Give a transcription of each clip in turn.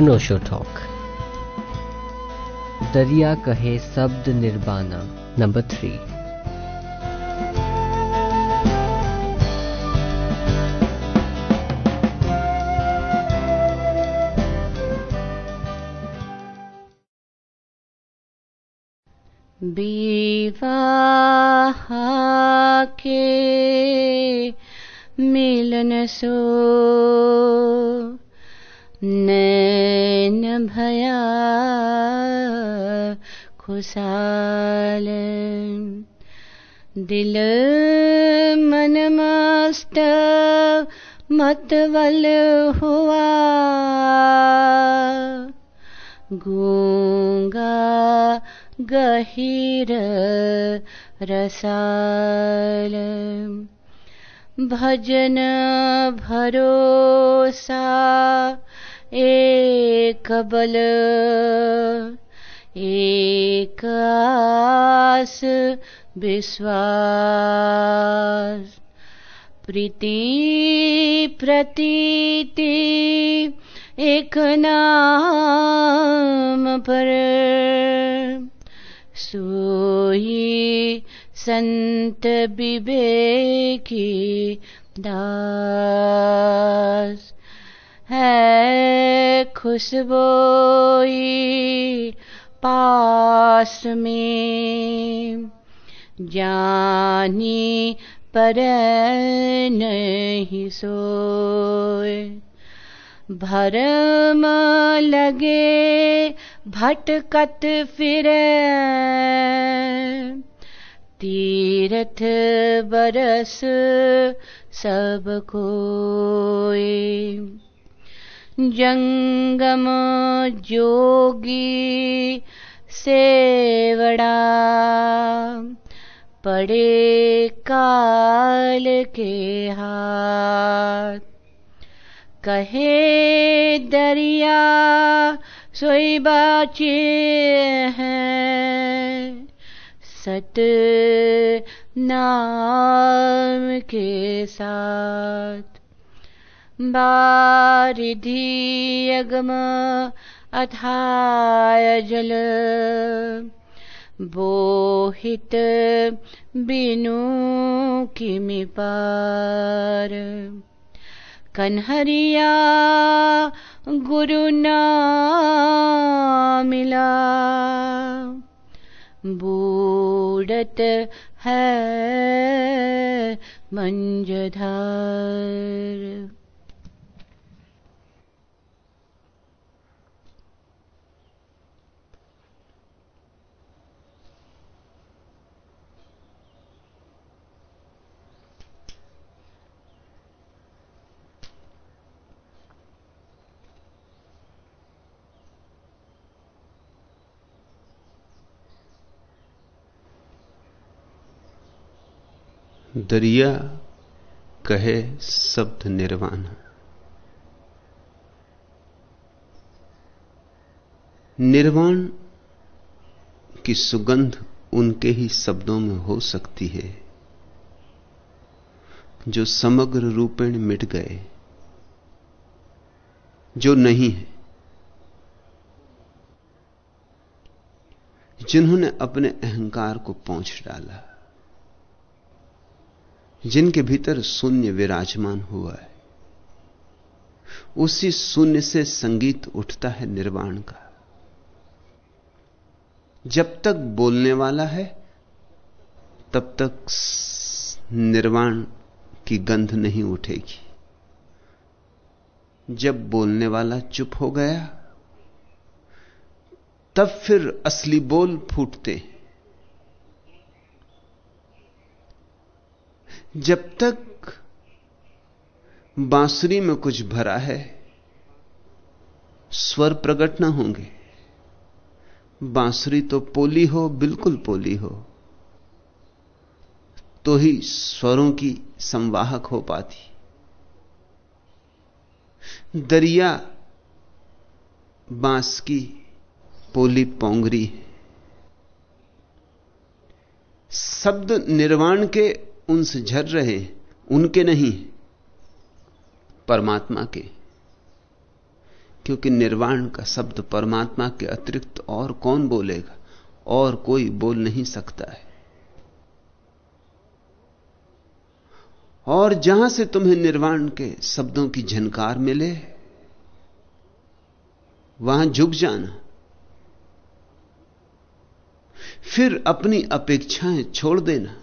अनोशो talk. दरिया कहे शब्द निर्बाना नंबर थ्री। विवाह के मिलन सो नैन भया खुशाल। दिल मन मस्त मतवल हुआ। गूँगा गहीर रसाल। भजन भरोसा एक बल एक आस विश्वास। प्रीति प्रतीति एक नाम पर। सोई संत विवेकी दास। है खुशबोई पास में। जानी पर नहीं सोए। भरम लगे भटकत फिरे। तीर्थ बरस सब कोई जंगम जोगी सेवड़ा। पड़े काल के हाथ। कहे दरिया सोई बाचे हैं। सत नाम के साथ। बारिधि अगम अथाय जल। बोहित बिनु किमि पार। कन्हरिया गुरु ना मिला बूढ़त है मंजधार दरिया कहे शब्द निर्वाण। निर्वाण की सुगंध उनके ही शब्दों में हो सकती है, जो समग्र रूपेण मिट गए, जो नहीं है, जिन्होंने अपने अहंकार को पहुँच डाला। जिनके भीतर शून्य विराजमान हुआ है, उसी शून्य से संगीत उठता है निर्वाण का। जब तक बोलने वाला है, तब तक निर्वाण की गंध नहीं उठेगी। जब बोलने वाला चुप हो गया, तब फिर असली बोल फूटते हैं। जब तक बांसुरी में कुछ भरा है, स्वर प्रकट ना होंगे। बांसुरी तो पोली हो, बिल्कुल पोली हो तो ही स्वरों की संवाहक हो पाती। दरिया बाँस की पोली पोंगरी शब्द निर्वाण के उनसे झर रहे उनके नहीं, परमात्मा के। क्योंकि निर्वाण का शब्द परमात्मा के अतिरिक्त और कौन बोलेगा? और कोई बोल नहीं सकता है। और जहाँ से तुम्हें निर्वाण के शब्दों की झनकार मिले, वहाँ झुक जाना। फिर अपनी अपेक्षाएँ छोड़ देना।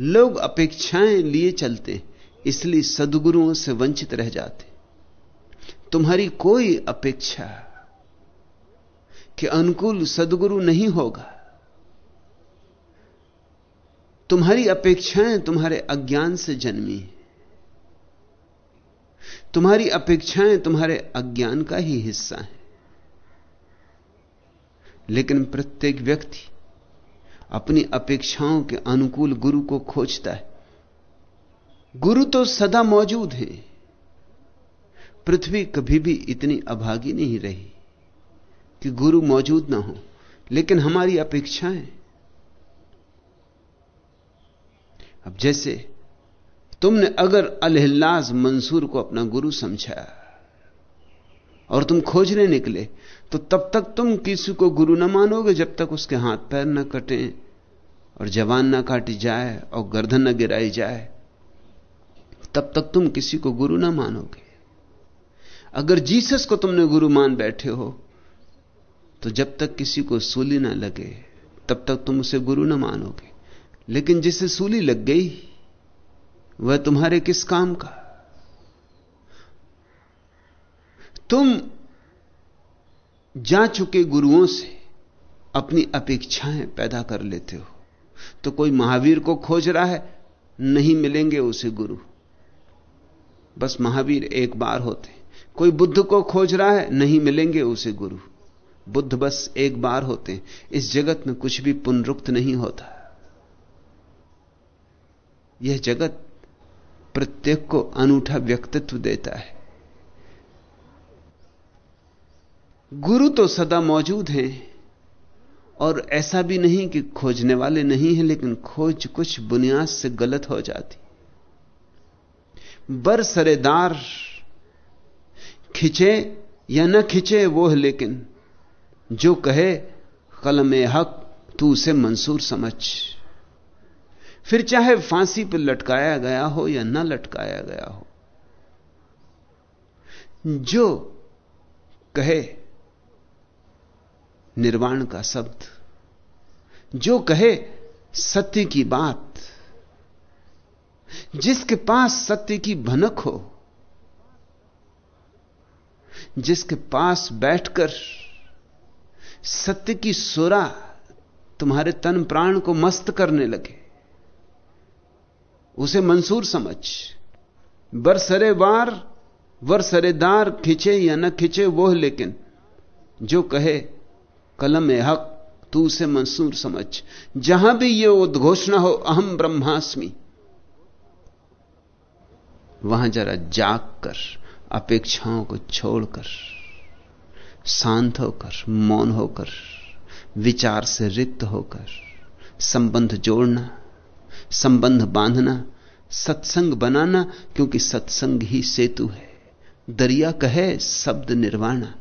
लोग अपेक्षाएँ लिए चलते इसलिए सदगुरुओं से वंचित रह जाते तुम्हारी कोई अपेक्षा के अनुकूल सदगुरु नहीं होगा। तुम्हारी अपेक्षाएँ तुम्हारे अज्ञान से जन्मी हैं। तुम्हारी अपेक्षाएँ तुम्हारे अज्ञान का ही हिस्सा है। लेकिन प्रत्येक व्यक्ति अपनी अपेक्षाओं के अनुकूल गुरु को खोजता है। गुरु तो सदा मौजूद है। पृथ्वी कभी भी इतनी अभागी नहीं रही कि गुरु मौजूद ना हो, लेकिन हमारी अपेक्षाएँ। अब जैसे तुमने अगर अलहिल्लाज मंसूर को अपना गुरु समझा और तुम खोजने निकले तो तब तक तुम किसी को गुरु न मानोगे जब तक उसके हाथ पैर न कटे और जवान न काटी जाए और गर्दन न गिराई जाए। तब तक तुम किसी को गुरु ना मानोगे। अगर जीसस को तुमने गुरु मान बैठे हो तो जब तक किसी को सूली ना लगे, तब तक तुम उसे गुरु ना मानोगे। लेकिन जिसे सूली लग गई, वह तुम्हारे किस काम का? तुम जा चुके गुरुओं से अपनी अपेक्षाएँ पैदा कर लेते हो। तो कोई महावीर को खोज रहा है? नहीं मिलेंगे उसे गुरु। बस महावीर एक बार होते। कोई बुद्ध को खोज रहा है? नहीं मिलेंगे उसे गुरु। बुद्ध बस एक बार होते। इस जगत में कुछ भी पुनरुक्त नहीं होता। यह जगत प्रत्येक को अनूठा व्यक्तित्व देता है। गुरु तो सदा मौजूद हैं और ऐसा भी नहीं कि खोजने वाले नहीं हैं, लेकिन खोज कुछ बुनियाद से गलत हो जाती। बरसरेदार खिंचे या न खिंचे वो है, लेकिन जो कहे, कलम हक, तू उसे मंसूर समझ। फिर चाहे फांसी पर लटकाया गया हो या न लटकाया गया हो, जो कहे निर्वाण का शब्द। जो कहे सत्य की बात, जिसके पास सत्य की भनक हो, जिसके पास बैठकर सत्य की सुरा तुम्हारे तन प्राण को मस्त करने लगे, उसे मंसूर समझ। बरसरे बार वरसरेदार खिंचे या न खिंचे वो लेकिन जो कहे कलम ए हक, तू उसे मंसूर समझ। जहाँ भी ये उद्घोषणा हो, अहम ब्रह्मास्मि। वहाँ जरा जाग कर, अपेक्षाओं को छोड़कर शांत होकर, मौन होकर, विचार से रिक्त होकर, संबंध जोड़ना, संबंध बांधना, सत्संग बनाना, क्योंकि सत्संग ही सेतु है। दरिया कहे, शब्द निर्वाणा।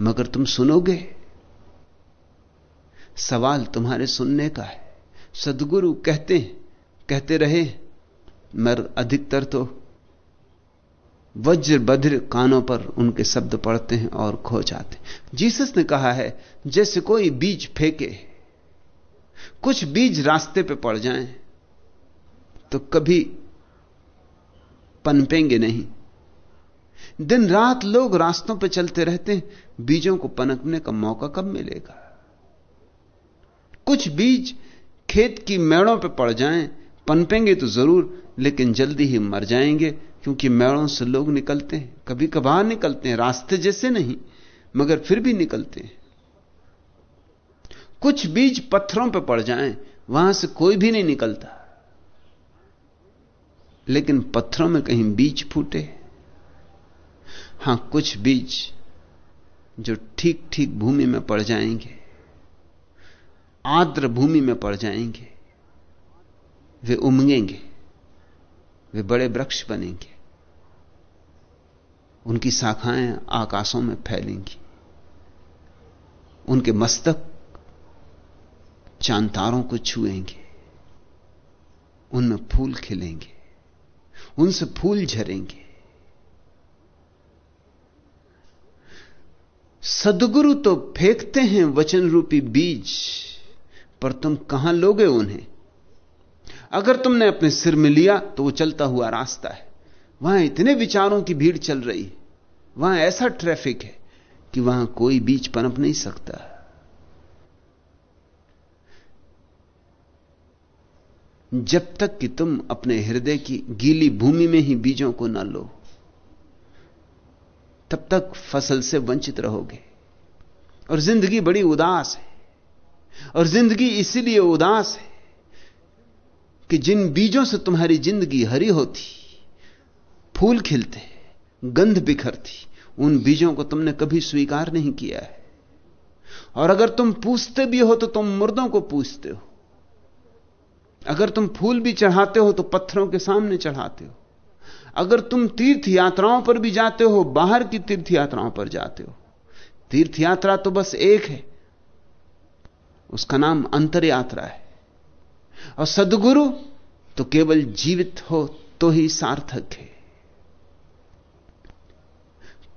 मगर तुम सुनोगे? सवाल तुम्हारे सुनने का है। सदगुरु कहते हैं, कहते रहे मगर अधिकतर तो। वज्र बद्र कानों पर उनके शब्द पढ़ते हैं और खो जाते हैं। जीसस ने कहा है, जैसे कोई बीज फेंके, कुछ बीज रास्ते पे पड़ जाएँ तो कभी पनपेंगे नहीं। दिन रात लोग रास्तों पर चलते रहते हैं, बीजों को पनकने का मौका कब मिलेगा? कुछ बीज खेत की मेड़ों पर पड़ जाएँ, पनपेंगे तो ज़रूर, लेकिन जल्दी ही मर जाएँगे, क्योंकि मेड़ों से लोग निकलते हैं। कभी कभार निकलते हैं, रास्ते जैसे नहीं, मगर फिर भी निकलते हैं। कुछ बीज पत्थरों पर पड़ जाएँ, वहाँ से कोई भी नहीं निकलता। लेकिन पत्थरों में कहीं बीज फूटे। हाँ, कुछ बीज जो ठीक ठीक भूमि में पड़ जाएँगे। आर्द्र भूमि में पड़ जाएँगे। वे उमगेंगे। वे बड़े वृक्ष बनेंगे। उनकी शाखाएँ आकाशों में फैलेंगी। उनके मस्तक चांतारों को छुएँगे। उनमें फूल खिलेंगे। उनसे फूल झरेंगे। सदगुरु तो फेंकते हैं वचन रूपी बीज। पर तुम कहाँ लोगे उन्हें? अगर तुमने अपने सिर में लिया तो वो चलता हुआ रास्ता है। वहाँ इतने विचारों की भीड़ चल रही है। वहाँ ऐसा ट्रैफ़िक है कि वहाँ कोई बीज पनप नहीं सकता। जब तक कि तुम अपने हृदय की गीली भूमि में ही बीजों को न लो, तब तक फ़सल से वंचित रहोगे। और ज़िंदगी बड़ी उदास है। और ज़िंदगी इसीलिए उदास है कि जिन बीजों से तुम्हारी ज़िंदगी हरी होती, फूल खिलते, गंध बिखरती, उन बीजों को तुमने कभी स्वीकार नहीं किया है। और अगर तुम पूछते भी हो तो तुम मुर्दों को पूछते हो। अगर तुम फूल भी चढ़ाते हो तो पत्थरों के सामने चढ़ाते हो। अगर तुम तीर्थ यात्राओं पर भी जाते हो, बाहर की तीर्थ यात्राओं पर जाते हो। तीर्थ यात्रा तो बस एक है उसका नाम अंतर यात्रा है। और सदगुरु तो केवल जीवित हो तो ही सार्थक है।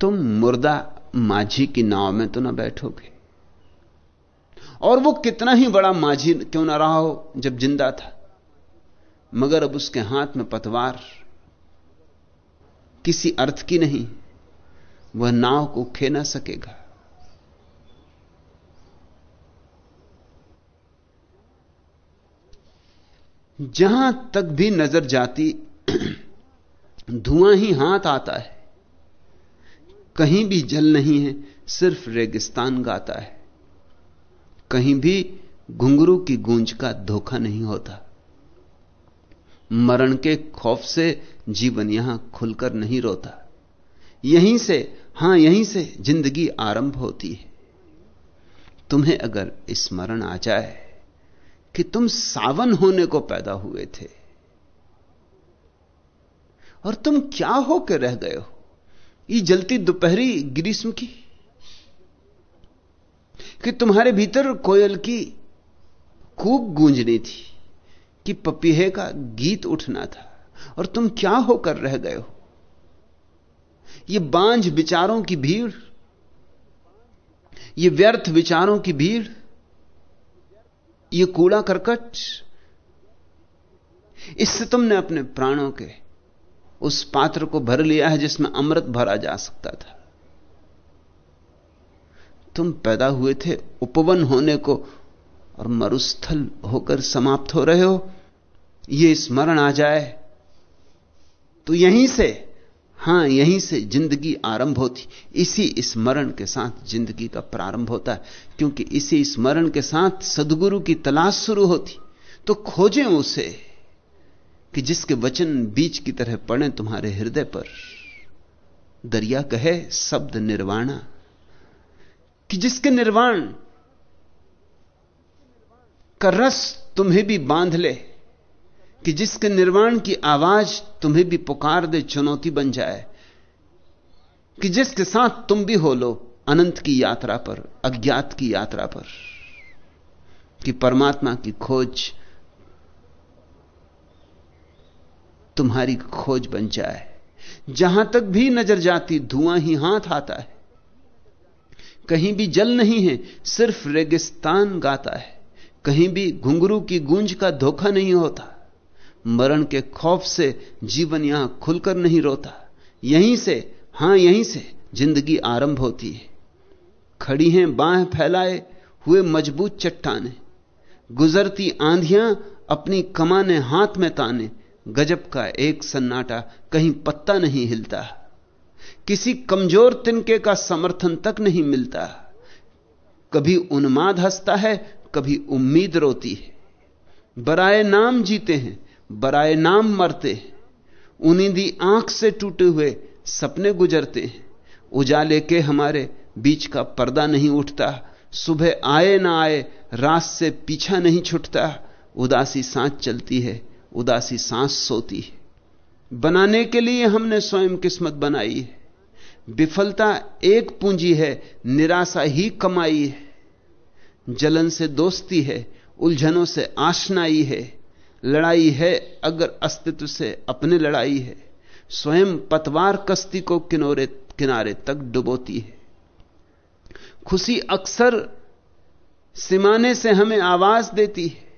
तुम मुर्दा माझी की नाव में तो ना बैठोगे। और वो कितना ही बड़ा माझी क्यों ना रहा हो जब ज़िंदा था। मगर अब उसके हाथ में पतवार किसी अर्थ की नहीं, वह नाव को खे ना सकेगा। जहाँ तक भी नज़र जाती, धुआँ ही हाथ आता है। कहीं भी जल नहीं है, सिर्फ़ रेगिस्तान गाता है। कहीं भी घुंघरू की गूंज का धोखा नहीं होता। मरण के खौफ से जीवन यहाँ खुलकर नहीं रोता। यहीं से, हाँ, यहीं से ज़िंदगी आरंभ होती है। तुम्हें अगर स्मरण आ जाए कि तुम सावन होने को पैदा हुए थे। और तुम क्या होकर रह गए हो? ये जलती दोपहरी ग्रीष्म की? कि तुम्हारे भीतर कोयल की खूब गूंजनी थी कि पपीहे का गीत उठना था। और तुम क्या होकर रह गए हो? ये बांझ विचारों की भीड़, ये व्यर्थ विचारों की भीड़ ये कूड़ा करकट, इससे तुमने अपने प्राणों के उस पात्र को भर लिया है जिसमें अमृत भरा जा सकता था। तुम पैदा हुए थे उपवन होने को और मरुस्थल होकर समाप्त हो रहे हो। यह स्मरण आ जाए तो यहीं से हाँ, यहीं से ज़िंदगी आरंभ होती। इसी स्मरण के साथ ज़िंदगी का प्रारंभ होता है, क्योंकि इसी स्मरण के साथ सदगुरु की तलाश शुरू होती। तो खोजें उसे कि जिसके वचन बीच की तरह पड़े तुम्हारे हृदय पर। दरिया कहे, शब्द निर्वाणा। कि जिसके निर्वाण का रस तुम्हें भी बाँध ले। कि जिसके निर्वाण की आवाज़ तुम्हें भी पुकार दे, चुनौती बन जाए। कि जिसके साथ तुम भी हो लो, अनंत की यात्रा पर, अज्ञात की यात्रा पर। कि परमात्मा की खोज, तुम्हारी खोज बन जाए। जहाँ तक भी नज़र जाती, धुआँ ही हाथ आता है। कहीं भी जल नहीं है, सिर्फ़ रेगिस्तान गाता है। कहीं भी घुंघरू की गूंज का धोखा नहीं होता। मरण के खौफ से जीवन यहाँ खुलकर नहीं रोता। यहीं से, हाँ यहीं से ज़िंदगी आरंभ होती है। खड़ी हैं बाहें फैलाए हुए मज़बूत चट्टाने। गुजरती आंधियाँ अपनी कमाने हाथ में ताने। गजब का एक सन्नाटा कहीं पत्ता नहीं हिलता। किसी कमज़ोर तिनके का समर्थन तक नहीं मिलता। कभी उन्माद हंसता है, कभी उम्मीद रोती है। बराए नाम जीते हैं बराए नाम मरते उन्हीं आँख से टूटे हुए सपने गुजरते उजाले के हमारे बीच का पर्दा नहीं उठता। सुबह आए ना आए, रात से पीछा नहीं छुटता। उदासी सांस चलती है, उदासी सांस सोती है। बनाने के लिए हमने स्वयं किस्मत बनाई है। विफलता एक पूंजी है, निराशा ही कमाई है। जलन से दोस्ती है, उलझनों से आशनाई है। लड़ाई है, अगर अस्तित्व से अपने लड़ाई है, स्वयं पतवार कश्ती को किनारे किनारे तक डुबोती है। खुशी अक्सर सिमाने से हमें आवाज़ देती है।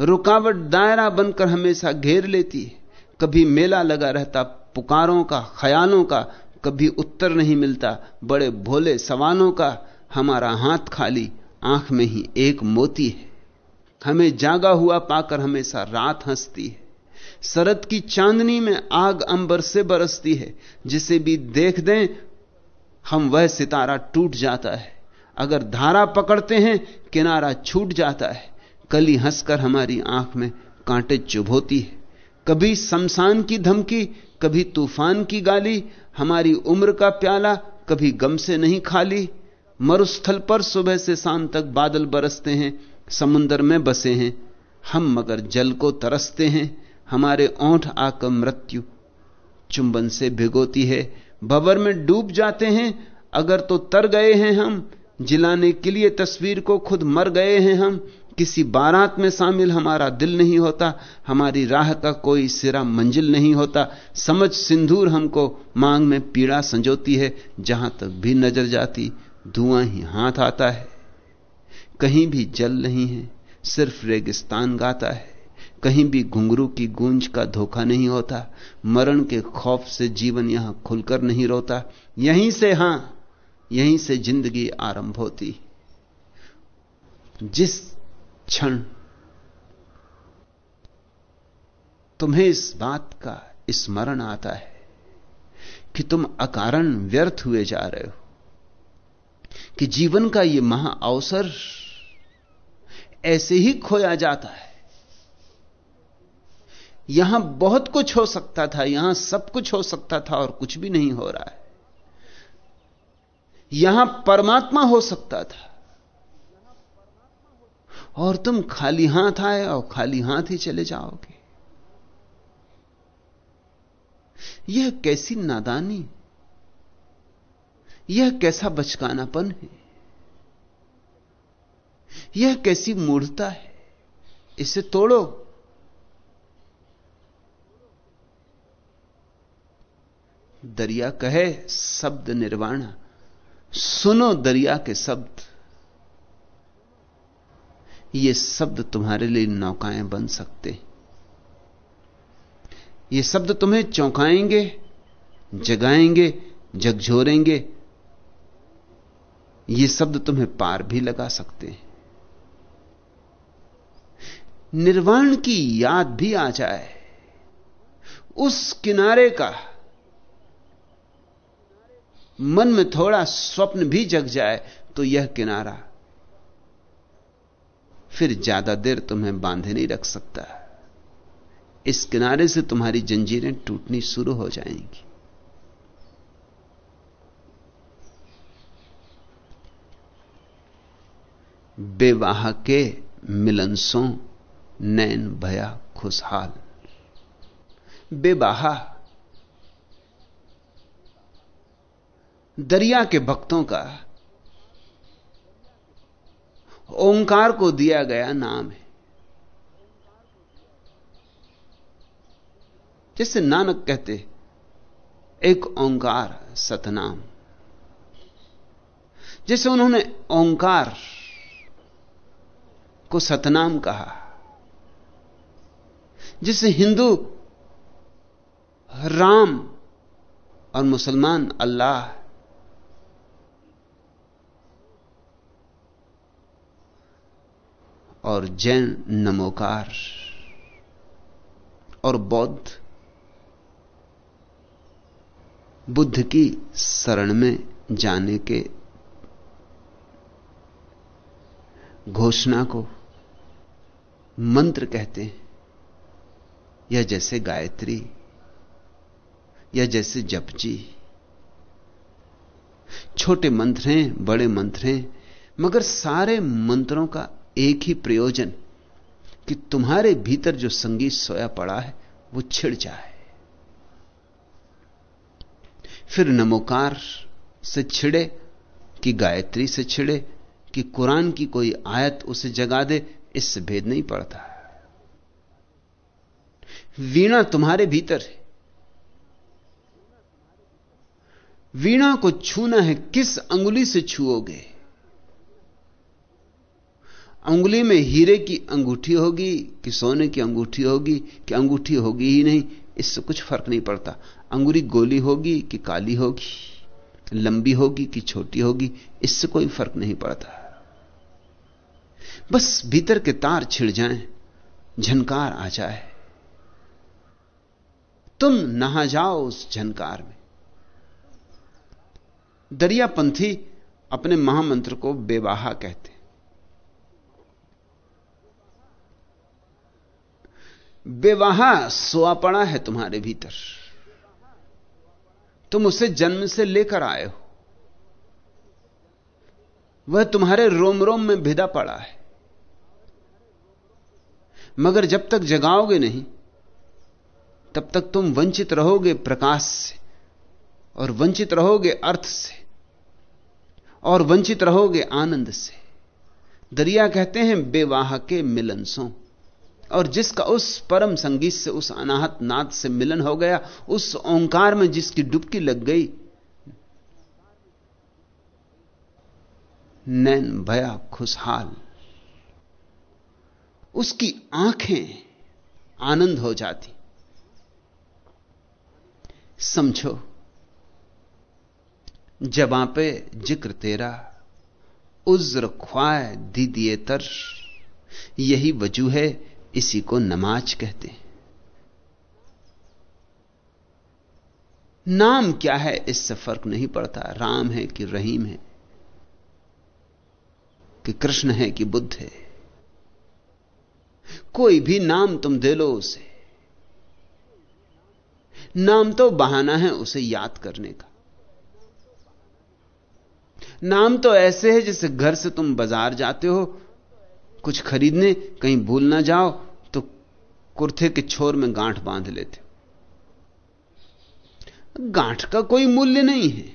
रुकावट दायरा बनकर हमेशा घेर लेती है। कभी मेला लगा रहता, पुकारों का, ख्यालों का, कभी उत्तर नहीं मिलता। बड़े भोले सवालों का हमारा हाथ खाली आँख में ही एक मोती है। हमें जागा हुआ पाकर हमेशा रात हंसती है। शरद की चांदनी में आग अंबर से बरसती है। जिसे भी देख दें, हम वह सितारा टूट जाता है। अगर धारा पकड़ते हैं, किनारा छूट जाता है। कली हंसकर हमारी आँख में कांटे चुभोती है। कभी शमशान की धमकी, कभी तूफ़ान की गाली, हमारी उम्र का प्याला कभी गम से नहीं खाली। मरुस्थल पर सुबह से शाम तक बादल बरसते हैं। समुंदर में बसे हैं। हम मगर जल को तरसते हैं। हमारे ओंठ आकर मृत्यु चुंबन से भिगोती है। भवर में डूब जाते हैं। अगर तो तर गए हैं हम। जिलाने के लिए तस्वीर को खुद मर गए हैं हम। किसी बारात में शामिल हमारा दिल नहीं होता। हमारी राह का कोई सिरा मंजिल नहीं होता। समझ सिंदूर हमको मांग में पीड़ा संजोती है। जहाँ तक भी नज़र जाती, धुआँ ही हाथ आता है। कहीं भी जल नहीं है, सिर्फ़ रेगिस्तान गाता है। कहीं भी घुंघरू की गूंज का धोखा नहीं होता, मरण के खौफ से जीवन यहाँ खुलकर नहीं रोता। यहीं से हाँ, यहीं से ज़िंदगी आरंभ होती। जिस क्षण तुम्हें इस बात का स्मरण आता है कि तुम अकारण व्यर्थ हुए जा रहे हो, कि जीवन का यह महा अवसर ऐसे ही खोया जाता है। यहाँ बहुत कुछ हो सकता था, यहाँ सब कुछ हो सकता था और कुछ भी नहीं हो रहा है। यहाँ परमात्मा हो सकता था। और तुम खाली हाथ आए और खाली हाथ ही चले जाओगे। यह कैसी नादानी, यह कैसा बचकानापन है। यह कैसी मूढ़ता है? इसे तोड़ो। दरिया कहे, शब्द निर्वाणा। सुनो दरिया के शब्द। ये शब्द तुम्हारे लिए नौकाएँ बन सकते। ये शब्द तुम्हें चौंकाएँगे, जगाएँगे झकझोरेंगे ये शब्द तुम्हें पार भी लगा सकते हैं। निर्वाण की याद भी आ जाए। उस किनारे का मन में थोड़ा स्वप्न भी जग जाए तो यह किनारा फिर ज़्यादा देर तुम्हें बांधे नहीं रख सकता। इस किनारे से तुम्हारी जंजीरें टूटनी शुरू हो जाएँगी। बेवाह के मिलनसों नैन भया खुशहाल। बेबाहा। दरिया के भक्तों का ओंकार को दिया गया नाम है। जैसे नानक कहते एक ओंकार सतनाम। जैसे उन्होंने ओंकार को सतनाम कहा। जिसे हिंदू, राम और मुसलमान अल्लाह और जैन नमोकार और बौद्ध बुद्ध की शरण में जाने के घोषणा को मंत्र कहते हैं। या जैसे गायत्री, या जैसे जपजी। छोटे मंत्र हैं, बड़े मंत्र हैं, मगर सारे मंत्रों का एक ही प्रयोजन कि तुम्हारे भीतर जो संगीत सोया पड़ा है, वो छिड़ जाए। फिर नमोकार से छिड़े, कि गायत्री से छिड़े, कि कुरान की कोई आयत उसे जगा दे, इससे भेद नहीं पड़ता वीणा तुम्हारे भीतर है। वीणा को छूना है, किस अंगुली से छुओगे? अंगुली में हीरे की अंगूठी होगी, कि सोने की अंगूठी होगी, कि अंगूठी होगी ही नहीं, इससे कुछ फ़र्क नहीं पड़ता। अंगुली गोली होगी कि काली होगी, लंबी होगी कि छोटी होगी, इससे कोई फ़र्क नहीं पड़ता। बस भीतर के तार छिड़ जाएँ, झनकार आ जाए। तुम नहा जाओ उस झनकार में। दरियापंथी अपने महामंत्र को बेवाहा कहते बेवाहा सोआ पड़ा है तुम्हारे भीतर। तुम उसे जन्म से लेकर आए हो। वह तुम्हारे रोम रोम में भिदा पड़ा है। मगर जब तक जगाओगे नहीं तब तक तुम वंचित रहोगे प्रकाश से और वंचित रहोगे अर्थ से और वंचित रहोगे आनंद से। दरिया कहते हैं बेवाह के मिलन सो। और जिसका उस परम संगीत से, उस अनाहत नाद से मिलन हो गया, उस ओंकार में जिसकी डुबकी लग गई, नैन भया खुशहाल। उसकी आँखें आनंद हो जाती। समझो। जबां पे ज़िक्र तेरा, उज्र ख्वाए दी दिए तर यही वज़ू है, इसी को नमाज़ कहते हैं। नाम क्या है, इससे फ़र्क नहीं पड़ता। राम है कि रहीम है, कि कृष्ण है कि बुद्ध है। कोई भी नाम तुम दे लो उसे। नाम तो बहाना है उसे याद करने का। नाम तो ऐसे है जैसे घर से तुम बाज़ार जाते हो, कुछ खरीदने, कहीं भूल ना जाओ तो कुर्थे के छोर में गांठ बाँध लेते गांठ का कोई मूल्य नहीं है।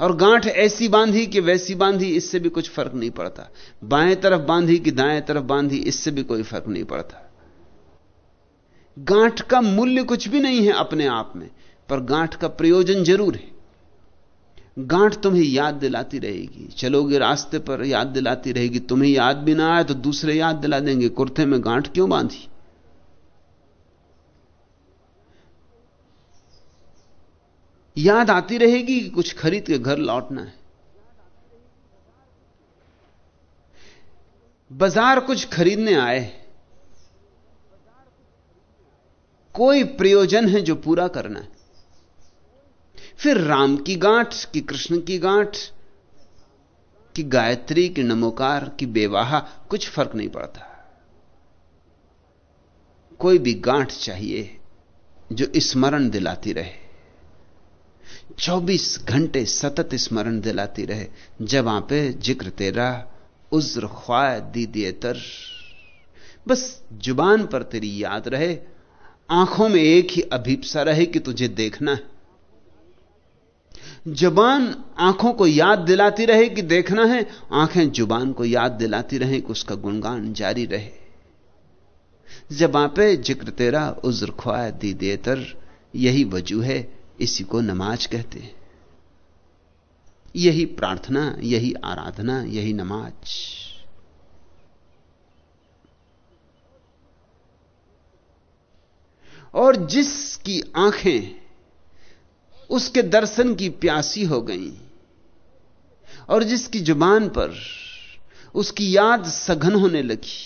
और गांठ ऐसी बांधी कि वैसी बांधी, इससे भी कुछ फ़र्क नहीं पड़ता। बाएँ तरफ़ बांधी कि दाएँ तरफ़ बांधी, इससे भी कोई फ़र्क नहीं पड़ता। गांठ का मूल्य कुछ भी नहीं है अपने आप में, पर गांठ का प्रयोजन ज़रूर है। गांठ तुम्हें याद दिलाती रहेगी। चलोगे रास्ते पर, याद दिलाती रहेगी। तुम्हें याद भी ना आए तो दूसरे याद दिला देंगे। कुर्ते में गांठ क्यों बांधी? याद आती रहेगी कि कुछ खरीद के घर लौटना है। बाज़ार कुछ खरीदने आए कोई प्रयोजन है जो पूरा करना है। फिर राम की गांठ, कि कृष्ण की गांठ, कि गायत्री, की नमोकार, की बेवाहा, कुछ फ़र्क नहीं पड़ता। कोई भी गांठ चाहिए जो स्मरण दिलाती रहे। 24 घंटे सतत स्मरण दिलाती रहे। जब आप ज़िक्र तेरा, उज्र ख्वाह दी दिए तर। बस ज़ुबान पर तेरी याद रहे। आँखों में एक ही अभीपसा रहे कि तुझे देखना है। जबान आँखों को याद दिलाती रहे कि देखना है, आँखें ज़ुबान को याद दिलाती रहे कि उसका गुणगान जारी रहे। जबां पे ज़िक्र तेरा उज्र ख्वा दी देतर यही वज़ू है, इसी को नमाज़ कहते हैं। यही प्रार्थना, यही आराधना, यही नमाज़। और जिसकी आँखें उसके दर्शन की प्यासी हो गई, और जिसकी ज़ुबान पर उसकी याद सघन होने लगी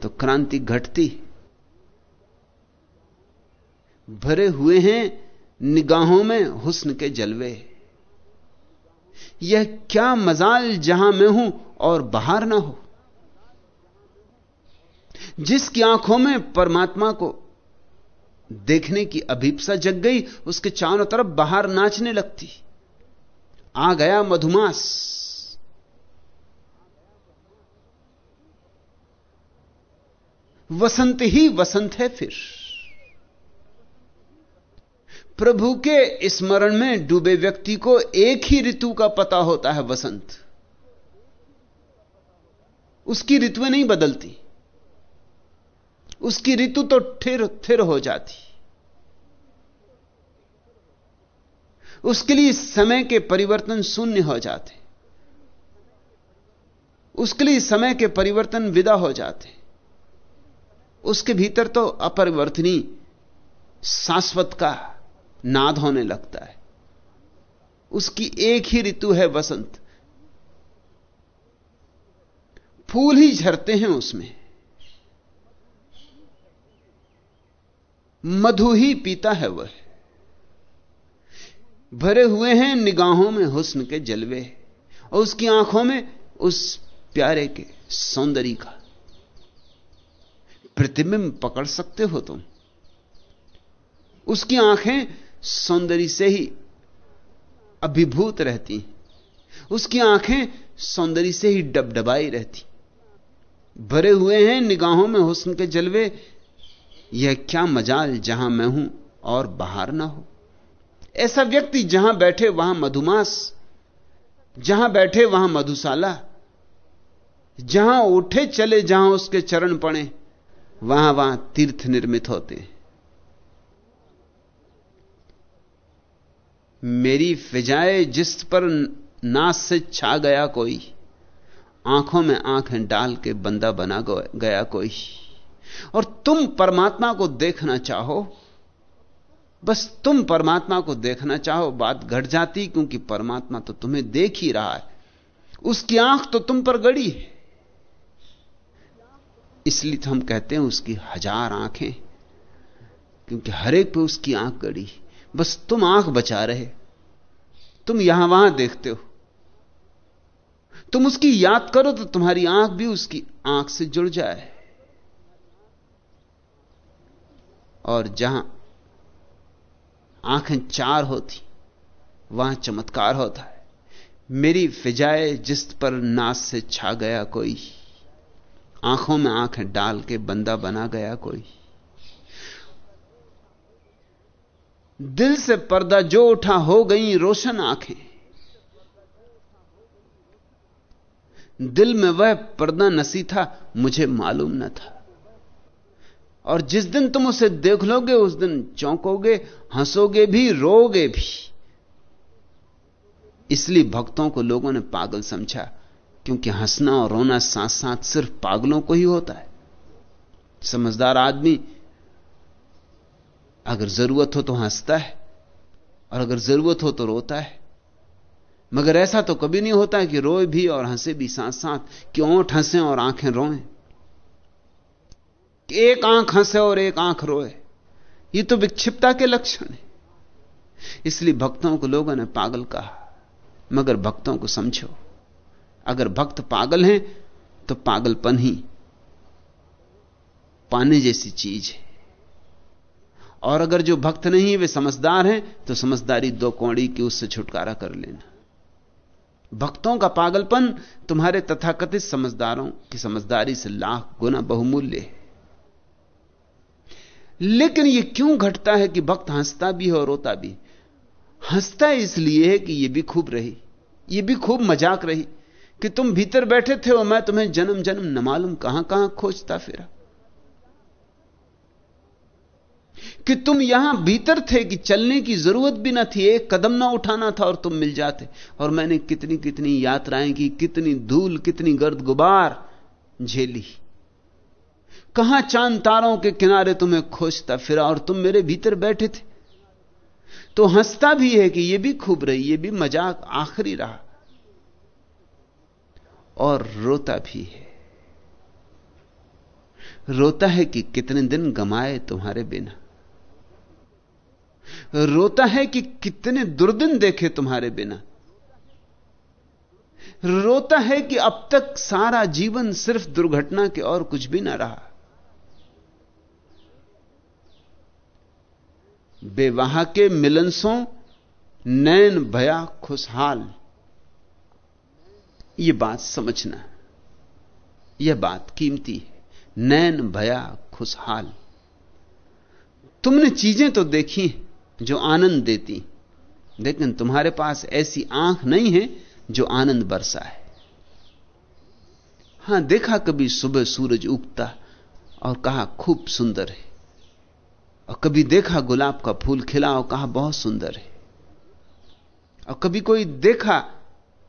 तो क्रांति घटती। भरे हुए हैं निगाहों में हुस्न के जलवे। यह क्या मजाल जहाँ मैं हूँ और बाहर ना हो। जिसकी आँखों में परमात्मा को देखने की अभीपसा जग गई, उसके चारों तरफ़ बाहर नाचने लगती। आ गया मधुमास। वसंत ही वसंत है फिर। प्रभु के स्मरण में डूबे व्यक्ति को एक ही ऋतु का पता होता है वसंत। उसकी ऋतुएँ नहीं बदलती। उसकी ऋतु तो ठिर थिर हो जाती। उसके लिए समय के परिवर्तन शून्य हो जाते। उसके लिए समय के परिवर्तन विदा हो जाते। उसके भीतर तो अपरिवर्तनीय, शाश्वत का नाद होने लगता है। उसकी एक ही ऋतु है वसंत। फूल ही झरते हैं उसमें। मधु ही पीता है वह। भरे हुए हैं निगाहों में हुस्न के जलवे और उसकी आँखों में उस प्यारे के सौंदर्य का। प्रतिबिंब पकड़ सकते हो तुम। उसकी आँखें सौंदर्य से ही अभिभूत रहती उसकी आँखें सौंदर्य से ही डबडबाई रहती। भरे हुए हैं निगाहों में हुस्न के जलवे यह क्या मजाल जहाँ मैं हूँ और बाहर ना हो? ऐसा व्यक्ति जहाँ बैठे वहाँ मधुमास, जहाँ बैठे वहाँ मधुशाला, जहाँ उठे चले जहाँ उसके चरण पड़े, वहाँ वहाँ तीर्थ निर्मित होते मेरी फिजाए जिस पर नाश से छा गया कोई, आँखों में आँखें डाल के बंदा बना गया कोई। और तुम परमात्मा को देखना चाहो, बस तुम परमात्मा को देखना चाहो, बात घट जाती क्योंकि परमात्मा तो तुम्हें देख ही रहा है। उसकी आँख तो तुम पर गड़ी है। इसलिए तो हम कहते हैं उसकी हज़ार आँखें, क्योंकि हर एक पे उसकी आँख गड़ी बस तुम आँख बचा रहे, तुम यहाँ वहाँ देखते हो। तुम उसकी याद करो तो तुम्हारी आँख भी उसकी आँख से जुड़ जाए। और जहाँ आँखें चार होती, वहाँ चमत्कार होता है। मेरी फिजाए जिस पर नाश से छा गया कोई, आँखों में आँखें डाल के बंदा बना गया कोई। दिल से पर्दा जो उठा हो गई रोशन आँखें। दिल में वह पर्दा नसी था, मुझे मालूम न था। और जिस दिन तुम उसे देख लोगे, उस दिन चौंकोगे, हंसोगे भी रोगे भी। इसलिए भक्तों को लोगों ने पागल समझा, क्योंकि हंसना और रोना साथ साथ सिर्फ़ पागलों को ही होता है। समझदार आदमी अगर ज़रूरत हो तो हंसता है, और अगर ज़रूरत हो तो रोता है। मगर ऐसा तो कभी नहीं होता कि रोए भी और हंसे भी साथ साथ कि ओंठ हंसे और आँखें रोएँ। कि एक आँख हंसे और एक आँख रोए। ये तो विक्षिप्ता के लक्षण है। इसलिए भक्तों को लोगों ने पागल कहा, मगर भक्तों को समझो, अगर भक्त पागल हैं तो पागलपन ही पाने जैसी चीज़ है। और अगर जो भक्त नहीं, वे समझदार हैं तो समझदारी दो कौड़ी की उससे छुटकारा कर लेना। भक्तों का पागलपन तुम्हारे तथाकथित समझदारों की समझदारी से लाख गुना बहुमूल्य है। लेकिन यह क्यों घटता है कि भक्त हंसता भी है और रोता भी हंसता इसलिए है कि यह भी खूब रही यह भी खूब मज़ाक रही कि तुम भीतर बैठे थे और मैं तुम्हें जन्म जन्म न मालूम कहाँ कहाँ खोजता फिरा। कि तुम यहाँ भीतर थे कि चलने की ज़रूरत भी ना थी, एक कदम ना उठाना था और तुम मिल जाते। और मैंने कितनी कितनी यात्राएँ की, कितनी धूल, कितनी गर्द गुबार झेली। कहाँ चाँद तारों के किनारे तुम्हें खोजता फिरा और तुम मेरे भीतर बैठे थे? तो हंसता भी है कि यह भी खूब रही यह भी मज़ाक आखिरी रहा। और रोता भी है। रोता है कि कितने दिन गमाए तुम्हारे बिना। रोता है कि कितने दुर्दिन देखे तुम्हारे बिना। रोता है कि अब तक सारा जीवन सिर्फ़ दुर्घटना के और कुछ भी ना रहा। बेवाह के मिलन सो नैन भया खुशहाल। यह बात समझना। यह बात कीमती है। नैन भया खुशहाल। तुमने चीज़ें तो देखी जो आनंद देती लेकिन तुम्हारे पास ऐसी आँख नहीं है जो आनंद बरसा है हाँ, देखा कभी सुबह सूरज उगता और कहा, खूब सुंदर है। और कभी देखा गुलाब का फूल खिला और कहा, बहुत सुंदर है। और कभी कोई देखा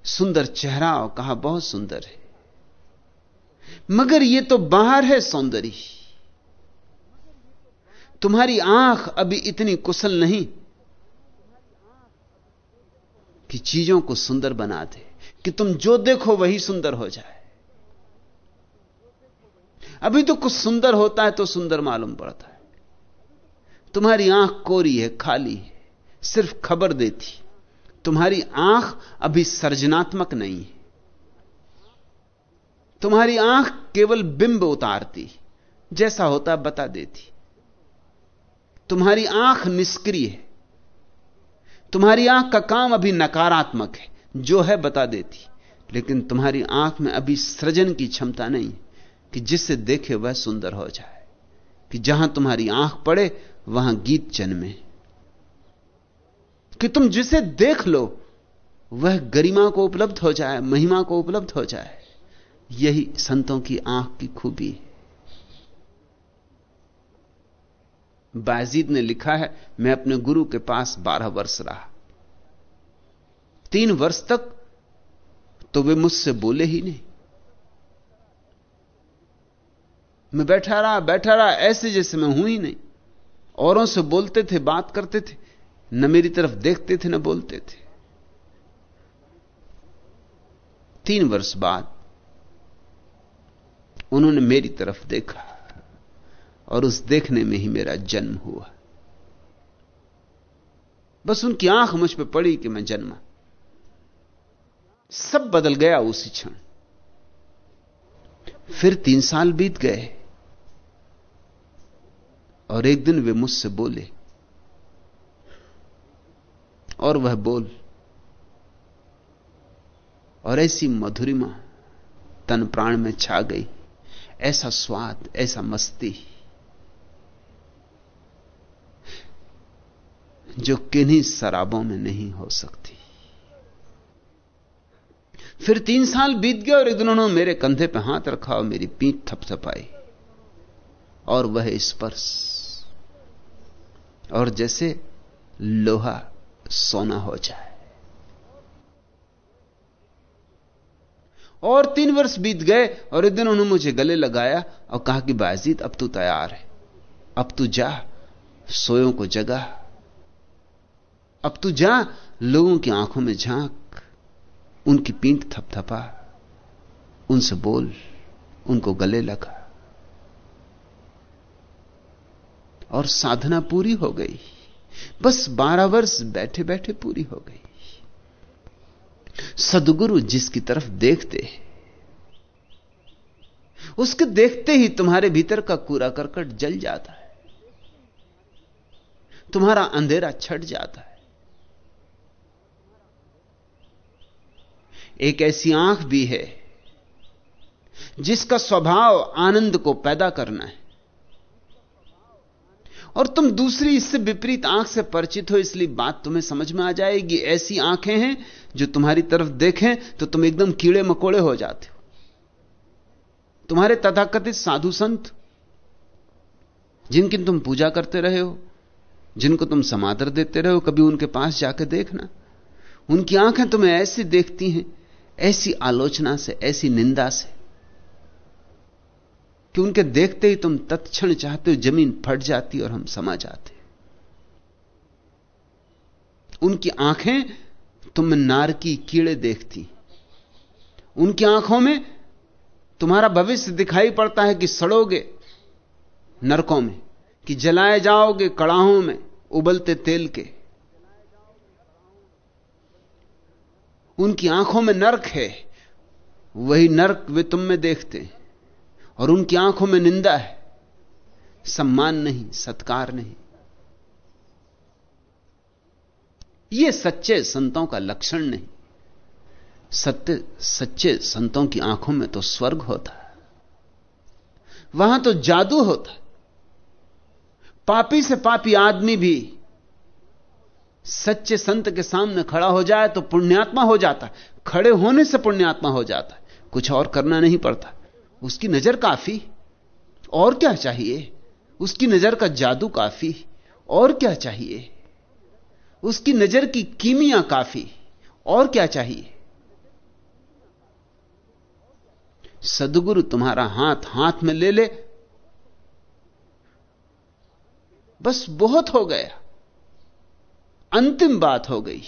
सुंदर चेहरा और कहा, बहुत सुंदर है। मगर यह तो बाहर है सौंदर्य। तुम्हारी आँख अभी इतनी कुशल नहीं कि चीज़ों को सुंदर बना दे, कि तुम जो देखो वही सुंदर हो जाए। अभी तो कुछ सुंदर होता है तो सुंदर मालूम पड़ता है। तुम्हारी आँख कोरी है, खाली है, सिर्फ़ खबर देती। तुम्हारी आँख अभी सर्जनात्मक नहीं है। तुम्हारी आँख केवल बिंब उतारती, जैसा होता बता देती। तुम्हारी आँख निष्क्रिय है। तुम्हारी आँख का काम अभी नकारात्मक है, जो है बता देती। लेकिन तुम्हारी आँख में अभी सृजन की क्षमता नहीं, कि जिससे देखे वह सुंदर हो जाए, कि जहाँ तुम्हारी आँख पड़े वहाँ गीत जन्मे। कि तुम जिसे देख लो, वह गरिमा को उपलब्ध हो जाए, महिमा को उपलब्ध हो जाए। यही संतों की आँख की खूबी है। बाजीद ने लिखा है, मैं अपने गुरु के पास बारह वर्ष रहा। तीन वर्ष तक तो वे मुझसे बोले ही नहीं। मैं बैठा रहा बैठा रहा, ऐसे जैसे मैं हूँ ही नहीं। औरों से बोलते थे, बात करते थे, न मेरी तरफ़ देखते थे, न बोलते थे। तीन वर्ष बाद उन्होंने मेरी तरफ़ देखा और उस देखने में ही मेरा जन्म हुआ। बस उनकी आँख मुझ पर पड़ी कि मैं जन्मा। सब बदल गया उसी क्षण। फिर तीन साल बीत गए। और एक दिन वे मुझसे बोले, और वह बोल, और ऐसी मधुरिमा तन प्राण में छा गई, ऐसा स्वाद, ऐसा मस्ती, जो किन्हीं शराबों में नहीं हो सकती। फिर तीन साल बीत गए और एक दिन उन्होंने मेरे कंधे पर हाथ रखा और मेरी पीठ थपथपाई, और वह स्पर्श और जैसे लोहा सोना हो जाए। और तीन वर्ष बीत गए और एक दिन उन्होंने मुझे गले लगाया और कहा कि बाजीत अब तू तैयार है। अब तू जा, सोयों को जगा। अब तू जा, लोगों की आँखों में झाँक। उनकी पीठ थपथपा। उनसे बोल, उनको गले लगा। और साधना पूरी हो गई। बस बारह वर्ष बैठे बैठे पूरी हो गई। सदगुरु जिसकी तरफ़ देखते उसके देखते ही तुम्हारे भीतर का कूड़ा करकट जल जाता है। तुम्हारा अंधेरा छट जाता है। एक ऐसी आँख भी है जिसका स्वभाव आनंद को पैदा करना है। और तुम दूसरी इससे विपरीत आँख से परिचित हो, इसलिए बात तुम्हें समझ में आ जाएगी। ऐसी आँखें हैं जो तुम्हारी तरफ़ देखें तो तुम एकदम कीड़े मकोड़े हो जाते हो। तुम्हारे तथाकथित साधु संत, जिनकी तुम पूजा करते रहे हो, जिनको तुम समादर देते रहे हो, कभी उनके पास जाकर देखना। उनकी आँखें तुम्हें ऐसी देखती हैं, ऐसी आलोचना से, ऐसी निंदा से। कि उनके देखते ही तुम तत्क्षण चाहते हो ज़मीन फट जाती और हम समा जाते। उनकी आँखें तुम नार की कीड़े देखती। उनकी आँखों में तुम्हारा भविष्य दिखाई पड़ता है कि सड़ोगे नरकों में, कि जलाए जाओगे कड़ाहों में उबलते तेल के। उनकी आँखों में नरक है, वही नरक वे तुम में देखते और उनकी आँखों में निंदा है, सम्मान नहीं, सत्कार नहीं। यह सच्चे संतों का लक्षण नहीं। सत्य, सच्चे संतों की आँखों में तो स्वर्ग होता है। वहाँ तो जादू होता है। पापी से पापी आदमी भी सच्चे संत के सामने खड़ा हो जाए तो पुण्यात्मा हो जाता है। खड़े होने से पुण्यात्मा हो जाता है। कुछ और करना नहीं पड़ता। उसकी नज़र काफ़ी, और क्या चाहिए? उसकी नज़र का जादू काफ़ी, और क्या चाहिए? उसकी नज़र की कीमिया काफ़ी, और क्या चाहिए? सदगुरु तुम्हारा हाथ हाथ में ले ले। बस बहुत हो गया। अंतिम बात हो गई।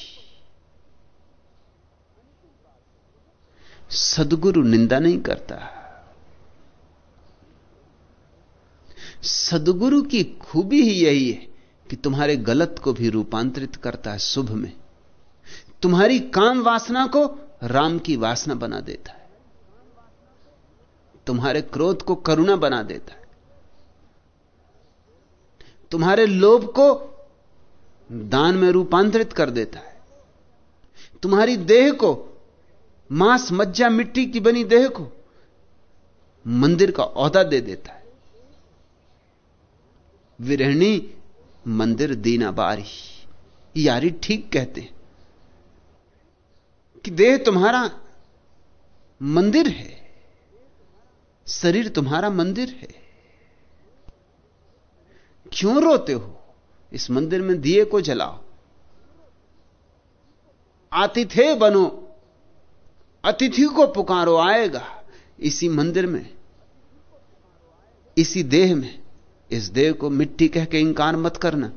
सदगुरु निंदा नहीं करता। सदगुरु की खूबी ही यही है कि तुम्हारे गलत को भी रूपांतरित करता है शुभ में। तुम्हारी काम वासना को राम की वासना बना देता है। तुम्हारे क्रोध को करुणा बना देता है। तुम्हारे लोभ को दान में रूपांतरित कर देता है। तुम्हारी देह को मांस, मज्जा, मिट्टी की बनी देह को मंदिर का औहदा दे देता है। विरहणी, मंदिर दीना बारी। यारी ठीक कहते कि देह तुम्हारा मंदिर है, शरीर तुम्हारा मंदिर है। क्यों रोते हो? इस मंदिर में दिए को जलाओ। आतिथे बनो, अतिथि को पुकारो, आएगा। इसी मंदिर में, इसी देह में। इस देह को मिट्टी कह के इंकार मत करना,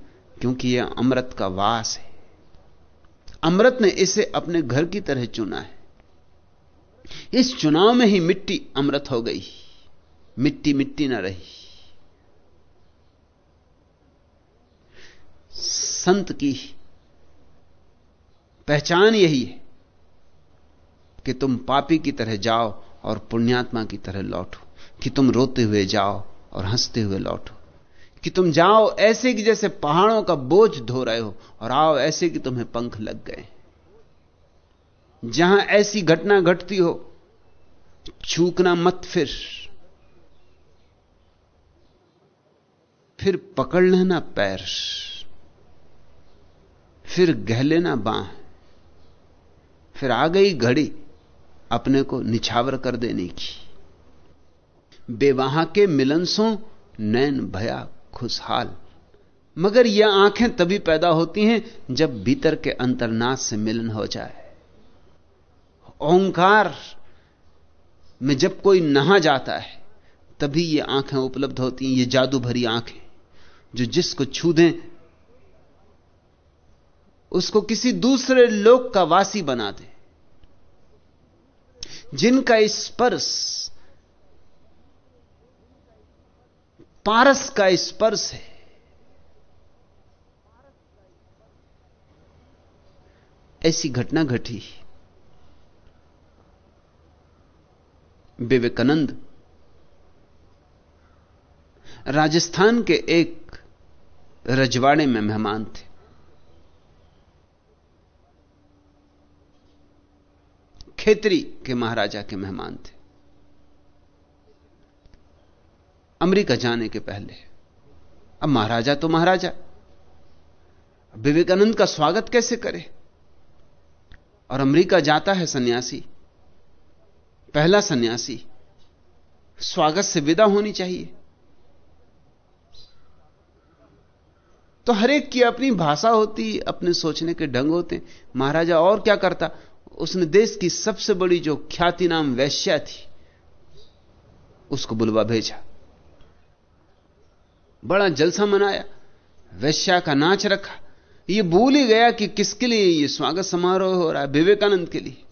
क्योंकि यह अमृत का वास है। अमृत ने इसे अपने घर की तरह चुना है। इस चुनाव में ही मिट्टी अमृत हो गई। मिट्टी मिट्टी ना रही। संत की पहचान यही है कि तुम पापी की तरह जाओ और पुण्यात्मा की तरह लौटो, कि तुम रोते हुए जाओ और हँसते हुए लौटो। कि तुम जाओ ऐसे कि जैसे पहाड़ों का बोझ धो रहे हो और आओ ऐसे कि तुम्हें पंख लग गए। जहाँ ऐसी घटना घटती हो चूकना मत फिर। फिर पकड़ लेना पैर। फिर गह लेना बाह। फिर आ गई घड़ी अपने को निछावर कर देने की। बेवहां के मिलन सो नैन भया खुशहाल। मगर यह आँखें तभी पैदा होती हैं जब भीतर के अंतरनाश से मिलन हो जाए। ओंकार में जब कोई नहा जाता है, तभी ये आँखें उपलब्ध होती हैं, ये जादू भरी आँखें, जो जिसको छू दें, उसको किसी दूसरे लोक का वासी बना दे। जिनका स्पर्श पारस का स्पर्श है। ऐसी घटना घटी। विवेकानंद राजस्थान के एक रजवाड़े में मेहमान थे। खेतरी के महाराजा के मेहमान थे। अमेरिका जाने के पहले। अब महाराजा तो महाराजा। विवेकानंद का स्वागत कैसे करे? और अमेरिका जाता है सन्यासी। पहला सन्यासी। स्वागत से विदा होनी चाहिए। तो हर एक की अपनी भाषा होती, अपने सोचने के ढंग होते। महाराजा और क्या करता? उसने देश की सबसे बड़ी जो ख्याति नाम वैश्या थी, उसको बुलवा भेजा। बड़ा जलसा मनाया, वैश्या का नाच रखा। ये भूल ही गया कि किसके लिए ये स्वागत समारोह हो रहा है, विवेकानंद के लिए।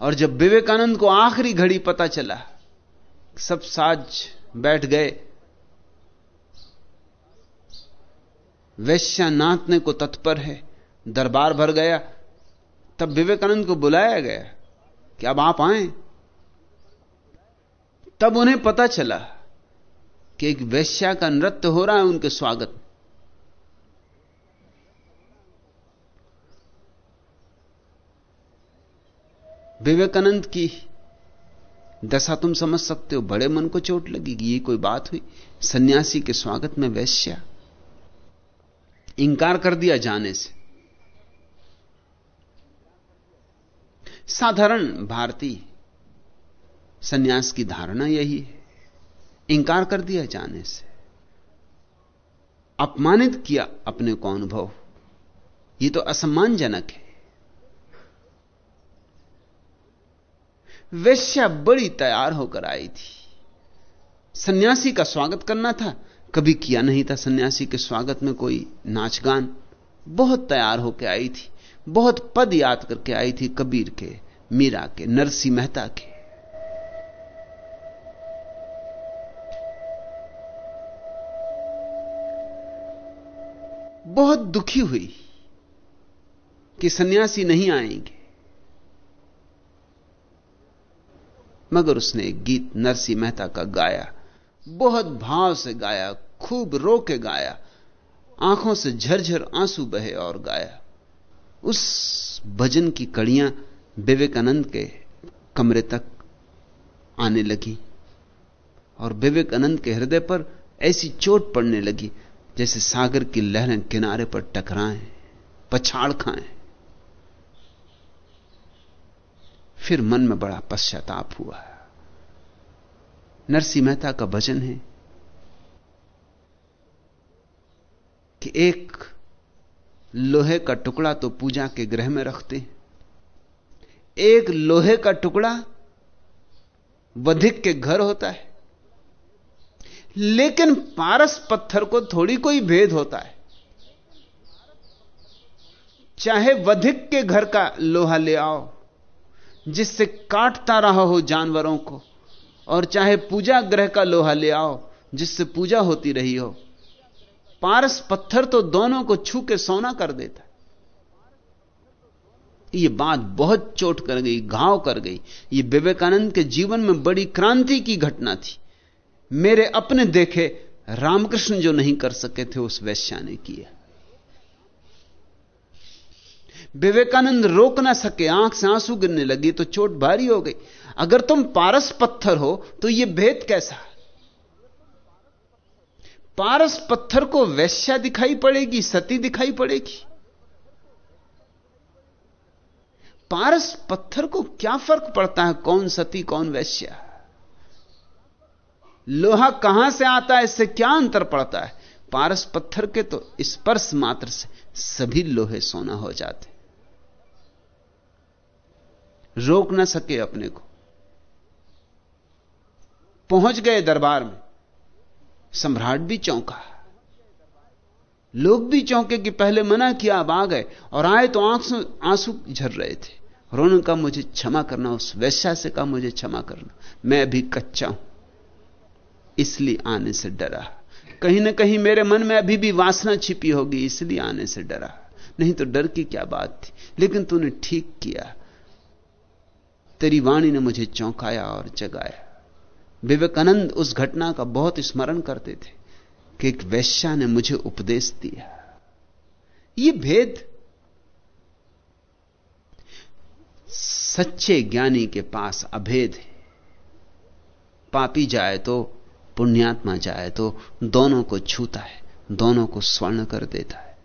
और जब विवेकानंद को आखिरी घड़ी पता चला, सब साज बैठ गए। वैश्या नाचने को तत्पर है, दरबार भर गया। तब विवेकानंद को बुलाया गया कि अब आप आए। तब उन्हें पता चला कि एक वैश्या का नृत्य हो रहा है उनके स्वागत विवेकानंद की दशा तुम समझ सकते हो, बड़े मन को चोट लगेगी, ये कोई बात हुई? सन्यासी के स्वागत में वैश्या इंकार कर दिया जाने से। साधारण भारतीय सन्यास की धारणा यही है। इंकार कर दिया जाने से। अपमानित किया अपने को अनुभव। यह तो असम्मानजनक है। वैश्या बड़ी तैयार होकर आई थी। सन्यासी का स्वागत करना था। कभी किया नहीं था सन्यासी के स्वागत में कोई नाच गान बहुत तैयार होकर आई थी। बहुत पद याद करके आई थी कबीर के, मीरा के, नरसी मेहता के। बहुत दुखी हुई कि सन्यासी नहीं आएँगे। मगर उसने एक गीत नरसी मेहता का गाया, बहुत भाव से गाया, खूब रो के गाया, आँखों से झरझर आँसू बहे और गाया। उस भजन की कड़ियाँ विवेकानंद के कमरे तक आने लगी और विवेकानंद के हृदय पर ऐसी चोट पड़ने लगी जैसे सागर की लहरें किनारे पर टकराएँ, पछाड़ खाएँ। फिर मन में बड़ा पश्चाताप हुआ। नरसी मेहता का भजन है कि एक लोहे का टुकड़ा तो पूजा के ग्रह में रखते एक लोहे का टुकड़ा वधिक के घर होता है। लेकिन पारस पत्थर को थोड़ी कोई भेद होता है। चाहे वधिक के घर का लोहा ले आओ, जिससे काटता रहा हो जानवरों को, और चाहे पूजा ग्रह का लोहा ले आओ, जिससे पूजा होती रही हो, पारस पत्थर तो दोनों को छू के सोना कर देता यह बात बहुत चोट कर गई, घाव कर गई। यह विवेकानंद के जीवन में बड़ी क्रांति की घटना थी। मेरे अपने देखे रामकृष्ण जो नहीं कर सके थे, उस वैश्या ने किया। विवेकानंद रोक ना सके, आँख से आँसू गिरने लगी तो चोट भारी हो गई। अगर तुम पारस पत्थर हो तो यह भेद कैसा? पारस पत्थर को वैश्या दिखाई पड़ेगी, सती दिखाई पड़ेगी। पारस पत्थर को क्या फ़र्क पड़ता है, कौन सती, कौन वैश्या? लोहा कहाँ से आता है? इससे क्या अंतर पड़ता है? पारस पत्थर के तो स्पर्श मात्र से सभी लोहे सोना हो जाते रोक ना सके अपने को। पहुँच गए दरबार में। सम्राट भी चौंका। लोग भी चौंके कि पहले मना किया, अब आ गए और आए तो आँख आँसू झर रहे थे। उन्होंने कहा मुझे क्षमा करना, उस वैश्या से कहा मुझे क्षमा करना। मैं अभी कच्चा हूँ। इसलिए आने से डरा। कहीं ना कहीं मेरे मन में अभी भी वासना छिपी होगी, इसलिए आने से डरा। नहीं तो डर की क्या बात थी? लेकिन तूने ठीक किया। तेरी वाणी ने मुझे चौंकाया और जगाया। विवेकानंद उस घटना का बहुत स्मरण करते थे कि एक वैश्या ने मुझे उपदेश दिया। यह भेद सच्चे ज्ञानी के पास अभेद है। पापी जाए तो पुण्यात्मा जाए तो दोनों को छूता है, दोनों को स्वर्ण कर देता है।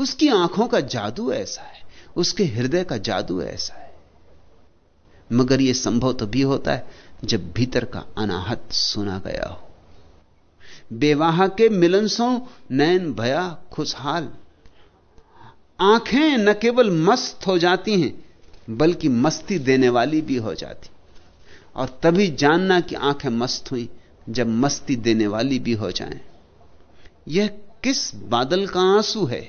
उसकी आँखों का जादू ऐसा है, उसके हृदय का जादू ऐसा है। मगर यह संभव तभी होता है जब भीतर का अनाहत सुना गया हो। बेवाह के मिलन सो, नैन भया खुशहाल। आँखें न केवल मस्त हो जाती हैं, बल्कि मस्ती देने वाली भी हो जाती। और तभी जानना कि आँखें मस्त हुई जब मस्ती देने वाली भी हो जाएँ। यह किस बादल का आँसू है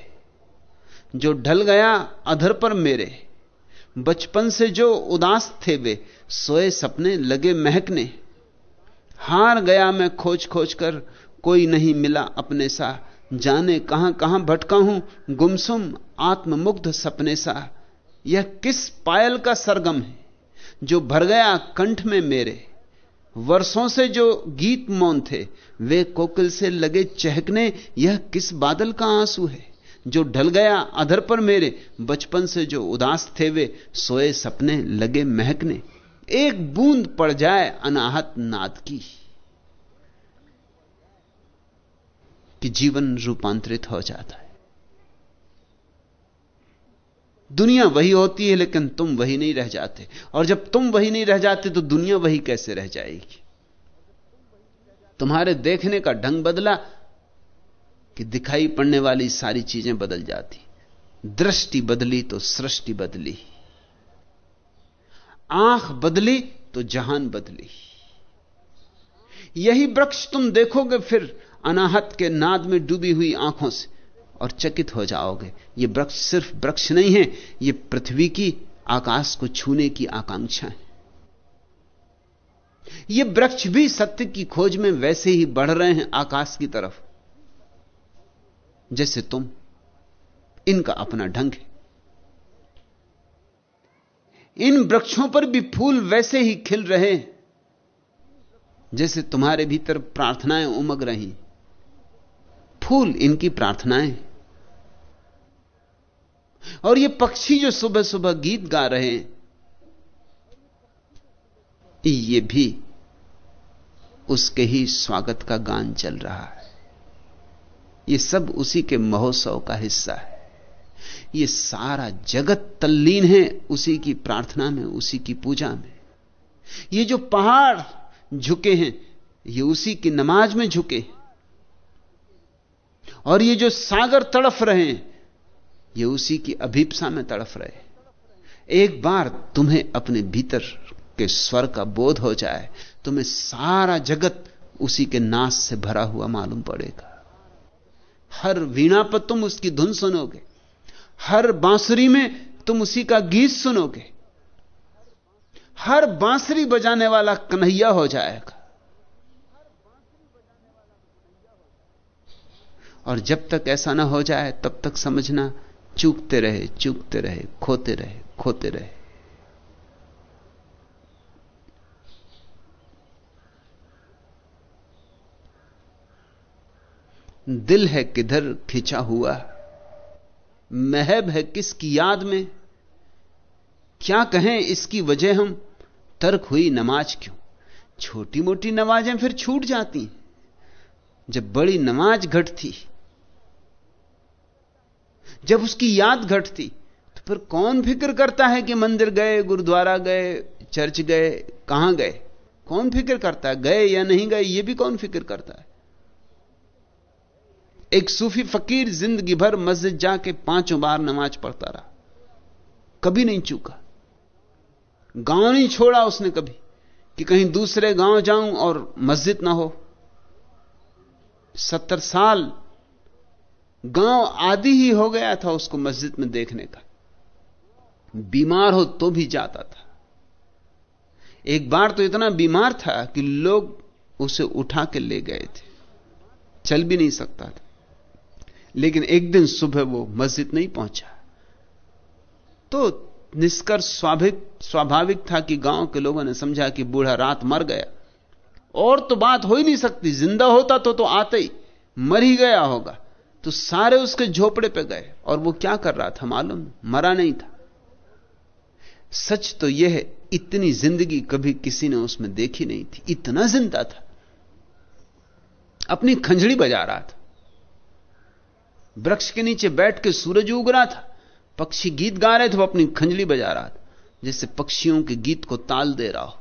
जो ढल गया अधर पर मेरे? बचपन से जो उदास थे वे, सोए सपने लगे महकने। हार गया मैं खोज खोज कर, कोई नहीं मिला अपने सा। जाने कहाँ कहाँ भटका हूँ, गुमसुम आत्ममुग्ध सपने सा। यह किस पायल का सरगम है जो भर गया कंठ में मेरे? वर्षों से जो गीत मौन थे, वे कोकिल से लगे चहकने, यह किस बादल का आँसू है? जो ढल गया अधर पर मेरे, बचपन से जो उदास थे वे, सोए सपने लगे महकने। एक बूंद पड़ जाए अनाहत नाद की, कि जीवन रूपांतरित हो जाता है। दुनिया वही होती है, लेकिन तुम वही नहीं रह जाते। और जब तुम वही नहीं रह जाते तो दुनिया वही कैसे रह जाएगी? तुम्हारे देखने का ढंग बदला कि दिखाई पड़ने वाली सारी चीज़ें बदल जाती। दृष्टि बदली तो सृष्टि बदली। आँख बदली तो जहान बदली। यही वृक्ष तुम देखोगे, फिर अनाहत के नाद में डूबी हुई आँखों से। और चकित हो जाओगे। यह वृक्ष सिर्फ़ वृक्ष नहीं है यह पृथ्वी की आकाश को छूने की आकांक्षा है। ये वृक्ष भी सत्य की खोज में वैसे ही बढ़ रहे हैं आकाश की तरफ़। जैसे तुम, इनका अपना ढंग है। इन वृक्षों पर भी फूल वैसे ही खिल रहे हैं, जैसे तुम्हारे भीतर प्रार्थनाएँ उमग रही। फूल इनकी प्रार्थनाएँ और ये पक्षी जो सुबह सुबह गीत गा रहे हैं, ये भी उसके ही स्वागत का गान चल रहा है। ये सब उसी के महोत्सव का हिस्सा है। ये सारा जगत तल्लीन है उसी की प्रार्थना में, उसी की पूजा में। ये जो पहाड़ झुके हैं, ये उसी की नमाज़ में झुके और ये जो सागर तड़फ रहे हैं ये उसी की अभीपसा में तड़फ रहे। एक बार तुम्हें अपने भीतर के स्वर का बोध हो जाए, तुम्हें सारा जगत उसी के नाश से भरा हुआ मालूम पड़ेगा। हर वीणा पर तुम उसकी धुन सुनोगे, हर बांसुरी में तुम उसी का गीत सुनोगे, हर बांसुरी बजाने वाला कन्हैया हो जाएगा। और जब तक ऐसा ना हो जाए, तब तक समझना चूकते रहे चूकते रहे, खोते रहे खोते रहे। दिल है किधर खिंचा हुआ? महब है किसकी याद में? क्या कहें इसकी वजह हम? तर्क हुई नमाज़ क्यों? छोटी मोटी नमाजें फिर छूट जाती। जब बड़ी नमाज़ घटती जब उसकी याद घटती तो फिर कौन फ़िक्र करता है कि मंदिर गए, गुरुद्वारा गए, चर्च गए, कहाँ गए? कौन फ़िक्र करता है, गए या नहीं गए यह भी कौन फ़िक्र करता है? एक सूफी फकीर ज़िंदगी भर मस्जिद जाके पाँचों बार नमाज़ पढ़ता रहा। कभी नहीं चूका। गाँव नहीं छोड़ा उसने कभी कि कहीं दूसरे गाँव जाऊँ और मस्जिद ना हो। सत्तर साल गाँव आदि ही हो गया था उसको मस्जिद में देखने का। बीमार हो तो भी जाता था। एक बार तो इतना बीमार था कि लोग उसे उठा के ले गए थे। चल भी नहीं सकता था। लेकिन एक दिन सुबह वो मस्जिद नहीं पहुँचा। तो निष्कर्ष स्वाभाविक स्वाभाविक था कि गाँव के लोगों ने समझा कि बूढ़ा रात मर गया। और तो बात हो ही नहीं सकती। ज़िंदा होता तो तो आते ही, मर ही गया होगा। तो सारे उसके झोपड़े पे गए और वो क्या कर रहा था मालूम? मरा नहीं था। सच तो यह है, इतनी ज़िंदगी कभी किसी ने उसमें देखी नहीं थी। इतना ज़िंदा था। अपनी खंजड़ी बजा रहा था। वृक्ष के नीचे बैठ के सूरज उग रहा था। पक्षी गीत गा रहे थे, वो अपनी खंजड़ी बजा रहा था, जैसे पक्षियों के गीत को ताल दे रहा हो।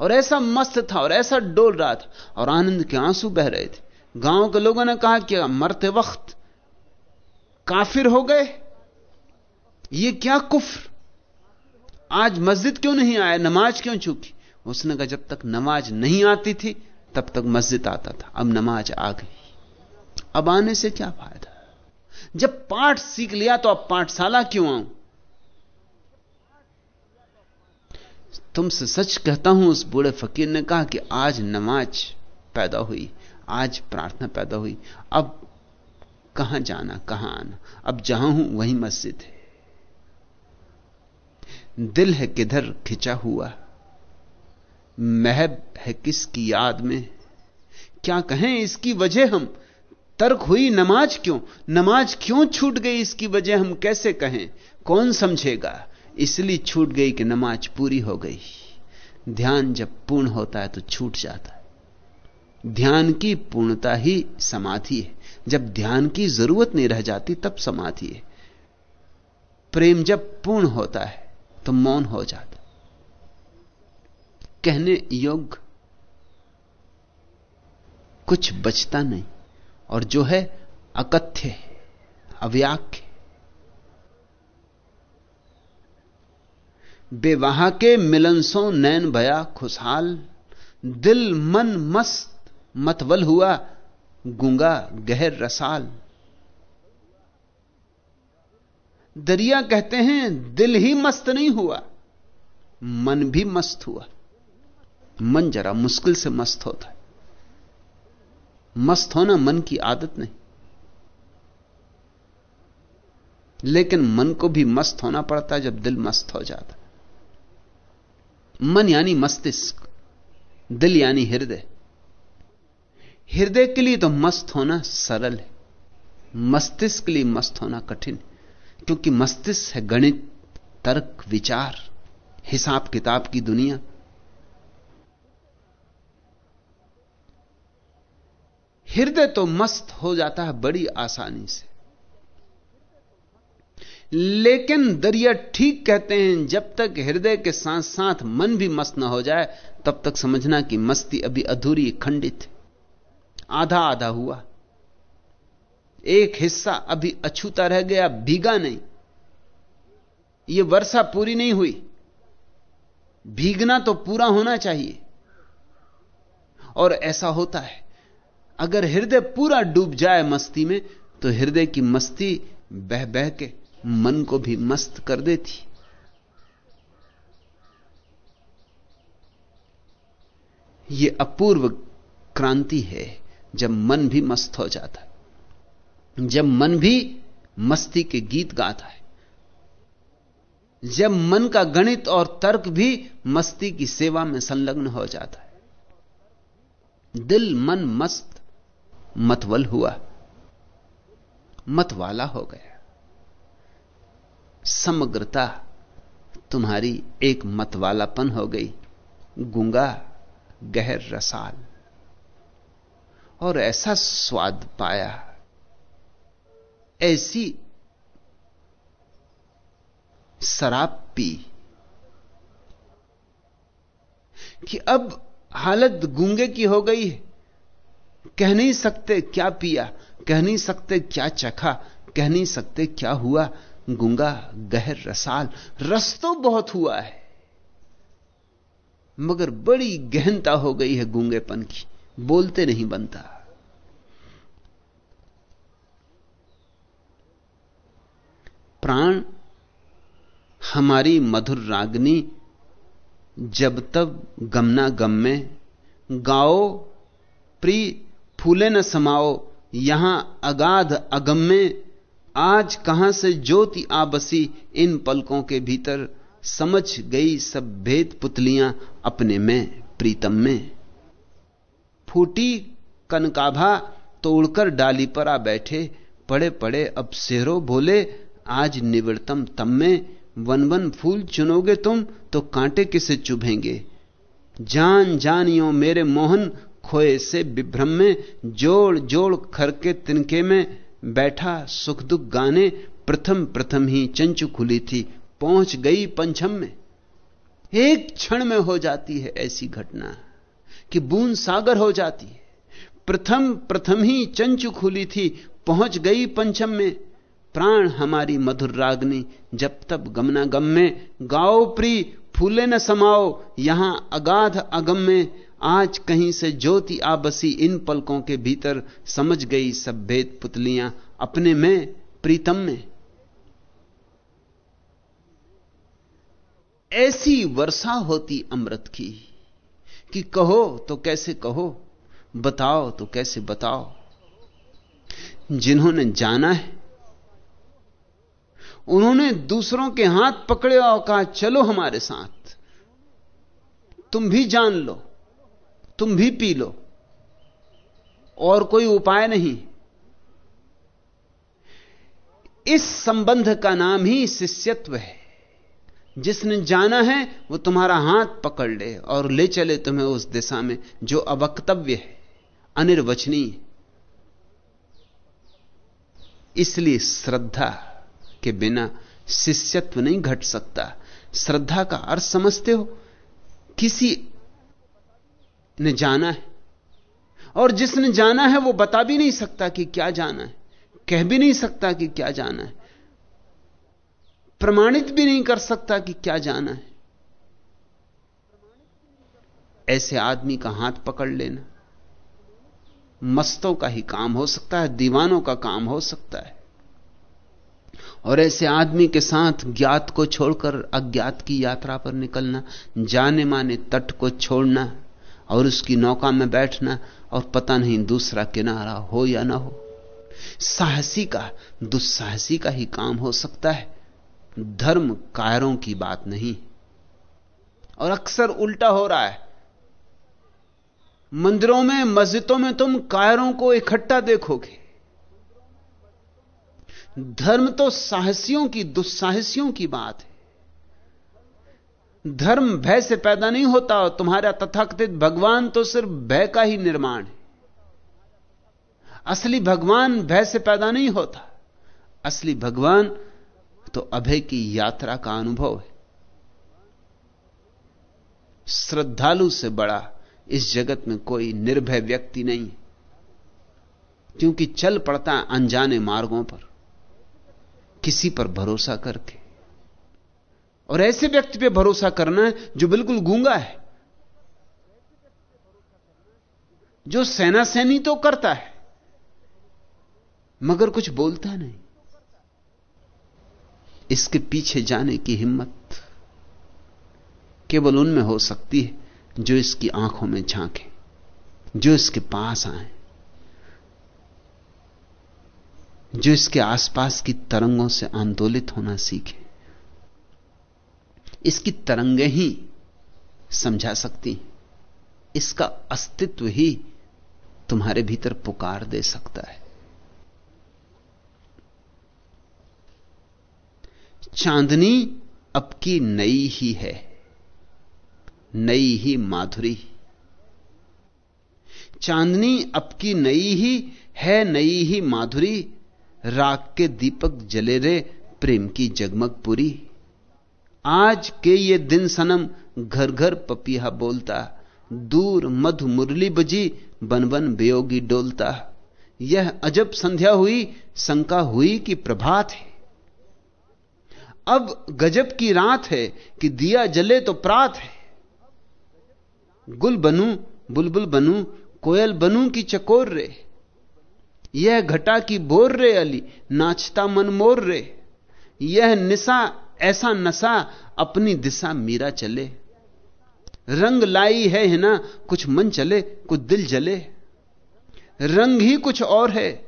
और ऐसा मस्त था और ऐसा डोल रहा था और आनंद के आँसू बह रहे थे। गाँव के लोगों ने कहा कि मरते वक्त काफिर हो गए? ये क्या कुफ्र? आज मस्जिद क्यों नहीं आया? नमाज़ क्यों चूकी? उसने कहा, जब तक नमाज़ नहीं आती थी, तब तक मस्जिद आता था। अब नमाज़ आ गई। अब आने से क्या फ़ायदा? जब पाठ सीख लिया तो अब पाठशाला क्यों आऊँ? तुमसे सच कहता हूँ, उस बूढ़े फकीर ने कहा कि आज नमाज़ पैदा हुई, आज प्रार्थना पैदा हुई। अब कहाँ जाना, कहाँ आना। अब जहाँ हूँ, वहीं मस्जिद है। दिल है किधर खिंचा हुआ। महब है किसकी याद में। क्या कहें इसकी वजह हम? तर्क हुई नमाज़ क्यों? नमाज़ क्यों छूट गई इसकी वजह हम कैसे कहें? कौन समझेगा? इसलिए छूट गई कि नमाज़ पूरी हो गई। ध्यान जब पूर्ण होता है तो छूट जाता है। ध्यान की पूर्णता ही समाधि है। जब ध्यान की ज़रूरत नहीं रह जाती, तब समाधि है। प्रेम जब पूर्ण होता है तो मौन हो जाता कहने योग्य कुछ बचता नहीं, और जो है अकथ्य अव्याख्य बेवाह के मिलन सो नैन भया खुशहाल, दिल मन मस्त मतवल हुआ गुंगा, गहर रसाल। दरिया कहते हैं, दिल ही मस्त नहीं हुआ, मन भी मस्त हुआ। मन जरा मुश्किल से मस्त होता है। मस्त होना मन की आदत नहीं। लेकिन मन को भी मस्त होना पड़ता है जब दिल मस्त हो जाता मन यानी मस्तिष्क, दिल यानी हृदय। हृदय के लिए तो मस्त होना सरल है। मस्तिष्क के लिए मस्त होना कठिन क्योंकि मस्तिष्क है गणित, तर्क, विचार, हिसाब किताब की दुनिया। हृदय तो मस्त हो जाता है बड़ी आसानी से। लेकिन दरिया ठीक कहते हैं, जब तक हृदय के साथ साथ मन भी मस्त न हो जाए, तब तक समझना कि मस्ती अभी अधूरी खंडित है। आधा आधा हुआ। एक हिस्सा अभी अछूता रह गया, भीगा नहीं। यह वर्षा पूरी नहीं हुई। भीगना तो पूरा होना चाहिए। और ऐसा होता है, अगर हृदय पूरा डूब जाए मस्ती में तो हृदय की मस्ती बह बह के मन को भी मस्त कर देती। ये अपूर्व क्रांति है। जब मन भी मस्त हो जाता है। जब मन भी मस्ती के गीत गाता है। जब मन का गणित और तर्क भी मस्ती की सेवा में संलग्न हो जाता है। दिल मन मस्त मतवल हुआ। मतवाला हो गया। समग्रता तुम्हारी एक मतवालापन हो गई। गुंगा गहर रसाल। और ऐसा स्वाद पाया। ऐसी शराब पी कि अब हालत गूँगे की हो गई है। कह नहीं सकते क्या पिया, कह नहीं सकते क्या चखा, कह नहीं सकते क्या हुआ। गुंगा गहर रसाल, रस तो बहुत हुआ है, मगर बड़ी गहनता हो गई है गूंगेपन की। बोलते नहीं बनता। प्राण हमारी मधुर रागनी जब तब गमना गम में, गाओ प्री फूले न समाओ, यहाँ अगाध अगम में, आज कहाँ से ज्योति आबसी इन पलकों के भीतर समझ गई सब भेद पुतलियाँ अपने में, प्रीतम में। फूटी कनकाभा तोड़कर डाली पर आ बैठे, पड़े पड़े, अब सेहरो बोले, आज निवृतम तम में वन वन फूल चुनोगे तुम तो कांटे किसे चुभेंगे? जान जानियो मेरे मोहन, खोए से विभ्रम में, जोड़ जोड़ खरके तिनके में, बैठा सुख दुख गाने, प्रथम प्रथम ही चंचु खुली थी, पहुँच गई पंचम में। एक क्षण में हो जाती है ऐसी घटना। कि बूंद सागर हो जाती। प्रथम प्रथम ही चंचु खुली थी, पहुँच गई पंचम में। प्राण हमारी मधुर रागनी, जब तब गमना गम में। गाओ प्री, फूले न समाओ, यहाँ अगाध अगम में। आज कहीं से ज्योति आ बसी, इन पलकों के भीतर समझ गई सब भेद पुतलियाँ अपने में, प्रीतम में। ऐसी वर्षा होती अमृत की। कि कहो तो कैसे कहो, बताओ तो कैसे बताओ। जिन्होंने जाना है, उन्होंने दूसरों के हाथ पकड़े और कहा, चलो हमारे साथ। तुम भी जान लो, तुम भी पी लो। और कोई उपाय नहीं। इस संबंध का नाम ही शिष्यत्व है। जिसने जाना है, वो तुम्हारा हाथ पकड़ ले और ले चले तुम्हें उस दिशा में, जो अवक्तव्य है, अनिर्वचनीय। इसलिए श्रद्धा के बिना शिष्यत्व नहीं घट सकता। श्रद्धा का अर्थ समझते हो, किसी ने जाना है, और जिसने जाना है, वो बता भी नहीं सकता कि क्या जाना है, कह भी नहीं सकता कि क्या जाना है। प्रमाणित भी नहीं कर सकता कि क्या जाना है। ऐसे आदमी का हाथ पकड़ लेना। मस्तों का ही काम हो सकता है, दीवानों का काम हो सकता है। और ऐसे आदमी के साथ ज्ञात को छोड़कर अज्ञात की यात्रा पर निकलना, जाने माने तट को छोड़ना और उसकी नौका में बैठना और पता नहीं दूसरा किनारा हो या ना हो। साहसी का, दुस्साहसी का ही काम हो सकता है। धर्म कायरों की बात नहीं। और अक्सर उल्टा हो रहा है। मंदिरों में, मस्जिदों में तुम कायरों को इकट्ठा देखोगे। धर्म तो साहसियों की, दुस्साहसियों की बात है। धर्म भय से पैदा नहीं होता और तुम्हारा तथाकथित भगवान तो सिर्फ़ भय का ही निर्माण है। असली भगवान भय से पैदा नहीं होता। असली भगवान तो अभय की यात्रा का अनुभव है। श्रद्धालु से बड़ा इस जगत में कोई निर्भय व्यक्ति नहीं क्योंकि चल पड़ता है अनजाने मार्गों पर, किसी पर भरोसा करके। और ऐसे व्यक्ति पे भरोसा करना है जो बिल्कुल गूँगा है, जो सेना सैनी तो करता है, मगर कुछ बोलता नहीं। इसके पीछे जाने की हिम्मत केवल उनमें हो सकती है जो इसकी आँखों में झांके, जो इसके पास आए, जो इसके आसपास की तरंगों से आंदोलित होना सीखे। इसकी तरंगें ही समझा सकती इसका अस्तित्व ही तुम्हारे भीतर पुकार दे सकता है। चांदनी अब की नई ही है, नई ही माधुरी। चांदनी अब की नई ही है, नई ही माधुरी। राग के दीपक जले रे, प्रेम की जगमग पूरी। आज के ये दिन सनम घर घर पपिया बोलता, दूर मधु मुरली बजी बन बन बेयोगी डोलता। यह अजब संध्या हुई, शंका हुई कि प्रभात है। अब गजब की रात है कि दिया जले तो प्रात है। गुल बनू, बुलबुल बनू, कोयल बनू की चकोर रे। यह घटा की बोर रे अली, नाचता मन मोर रे। यह निशा ऐसा नशा अपनी दिशा मीरा चले। रंग लाई है ना, कुछ मन चले, कुछ दिल जले। रंग ही कुछ और है,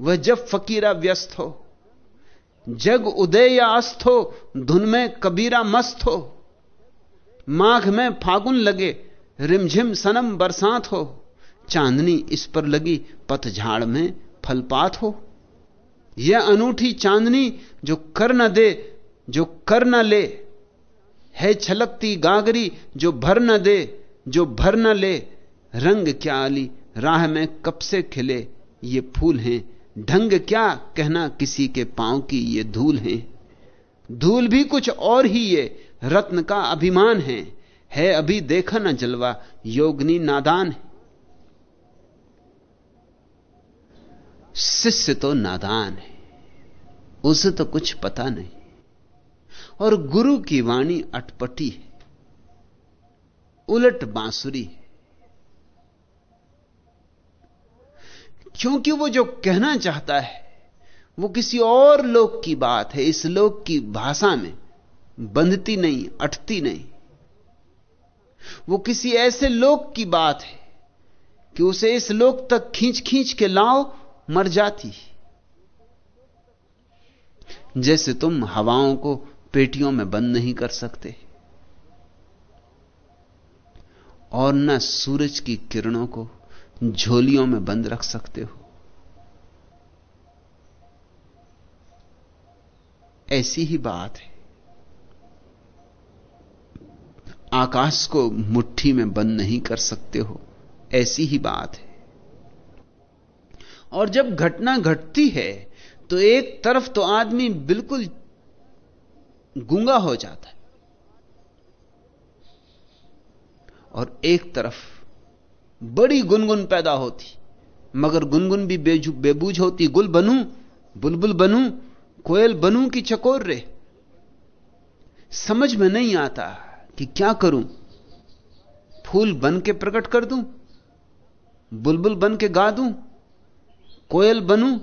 वह जब फकीरा व्यस्त हो। जग उदय या अस्त हो धुन में कबीरा मस्त हो। माघ में फागुन लगे, रिमझिम सनम बरसात हो। चांदनी इस पर लगी, पतझाड़ में फलपात हो। यह अनूठी चांदनी जो कर न दे, जो कर न ले। है छलकती गागरी जो भर न दे, जो भर न ले। रंग क्या अली, राह में कब से खिले, ये फूल हैं ढंग क्या कहना किसी के पाँव की ये धूल है? धूल भी कुछ और ही ये रत्न का अभिमान है। है अभी देखा ना जलवा, योगनी नादान है। शिष्य तो नादान है, उसे तो कुछ पता नहीं। और गुरु की वाणी अटपटी है, उलट बांसुरी है। क्योंकि वो जो कहना चाहता है, वो किसी और लोक की बात है, इस लोक की भाषा में बंधती नहीं, अटती नहीं। वो किसी ऐसे लोक की बात है कि उसे इस लोक तक खींच खींच के लाओ, मर जाती। जैसे तुम हवाओं को पेटियों में बंद नहीं कर सकते। और न सूरज की किरणों को झोलियों में बंद रख सकते हो। ऐसी ही बात है। आकाश को मुट्ठी में बंद नहीं कर सकते हो। ऐसी ही बात है। और जब घटना घटती है तो एक तरफ़ तो आदमी बिल्कुल गूँगा हो जाता है। और एक तरफ़ बड़ी गुनगुन पैदा होती। मगर गुनगुन भी बेबूझ होती। गुल बनू, बुलबुल बनू, कोयल बनू की चकोर रे? समझ में नहीं आता कि क्या करूँ। फूल बन के प्रकट कर दूँ, बुलबुल बन के गा दूँ, कोयल बनूं।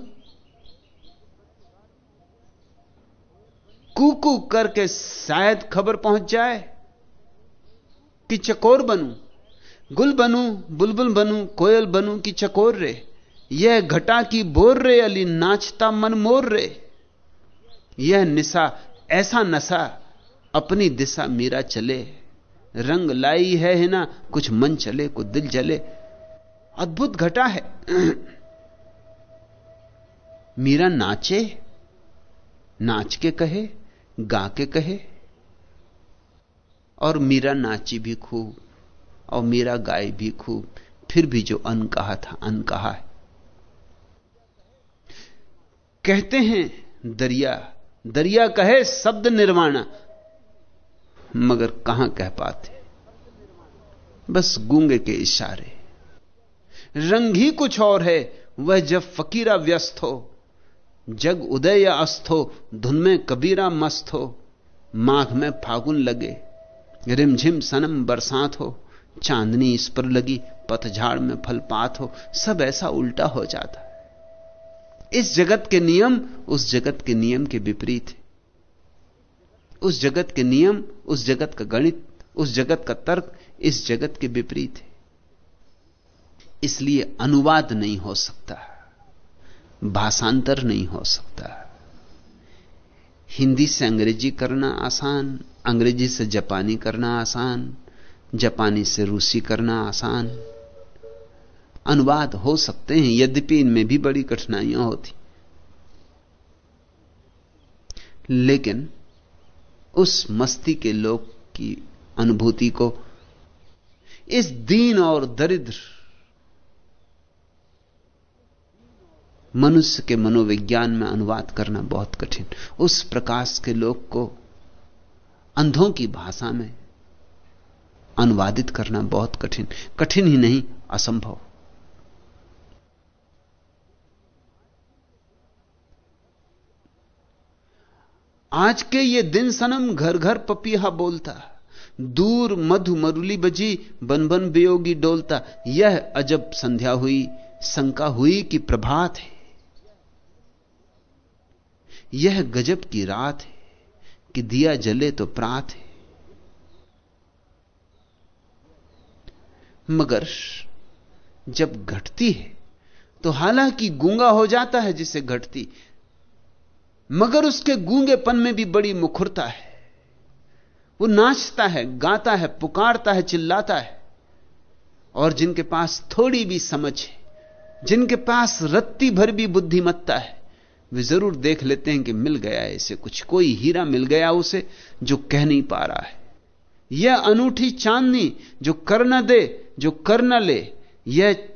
कूकू करके शायद खबर पहुँच जाए कि चकोर बनूं। गुल बनू बुलबुल बनू कोयल बनू की चकोर रे। यह घटा की बोर रे अली नाचता मन मोर रे। यह निशा ऐसा नशा अपनी दिशा मीरा चले। रंग लाई है, है ना कुछ मन चले कुछ दिल जले। अद्भुत घटा है। मीरा नाचे नाच के कहे गा के कहे। और मीरा नाची भी खूब। और मीरा गाय भी खूब। फिर भी जो अन कहा था अन कहा है। कहते हैं, दरिया दरिया कहे शब्द निर्वाणा। मगर कहाँ कह पाते? बस गूँगे के इशारे। रंग ही कुछ और है, वह जब फकीरा व्यस्त हो, जग उदय या अस्त हो, धुन में कबीरा मस्त हो, माघ में फागुन लगे, रिमझिम सनम बरसात हो चांदनी इस पर लगी, पतझाड़ में फलपात हो, सब ऐसा उल्टा हो जाता। है इस जगत के नियम उस जगत के नियम के विपरीत है। उस जगत के नियम, उस जगत का गणित, उस जगत का तर्क इस जगत के विपरीत है। इसलिए अनुवाद नहीं हो सकता, भाषांतर नहीं हो सकता। हिंदी से अंग्रेज़ी करना आसान, अंग्रेज़ी से जापानी करना आसान जापानी से रूसी करना आसान। अनुवाद हो सकते हैं, यद्यपि इनमें भी बड़ी कठिनाइयाँ होती। लेकिन उस मस्ती के लोग की अनुभूति को इस दीन और दरिद्र मनुष्य के मनोविज्ञान में अनुवाद करना बहुत कठिन। उस प्रकाश के लोग को अंधों की भाषा में अनुवादित करना बहुत कठिन। कठिन ही नहीं, असंभव। आज के ये दिन सनम घर घर पपीहा बोलता, दूर मधु मरुली बजी बन बन वियोगी डोलता। यह अजब संध्या हुई, शंका हुई कि प्रभात है। यह गजब की रात है, कि दिया जले तो प्रात है। मगर जब घटती है तो हालाँकि गूँगा हो जाता है जिसे घटती, मगर उसके गूंगेपन में भी बड़ी मुखरता है। वो नाचता है, गाता है, पुकारता है, चिल्लाता है, और जिनके पास थोड़ी भी समझ है, जिनके पास रत्ती भर भी बुद्धिमत्ता है, वे ज़रूर देख लेते हैं कि मिल गया है इसे कुछ। कोई हीरा मिल गया उसे जो कह नहीं पा रहा है। यह अनूठी चांदनी जो कर दे जो कर न ले, यह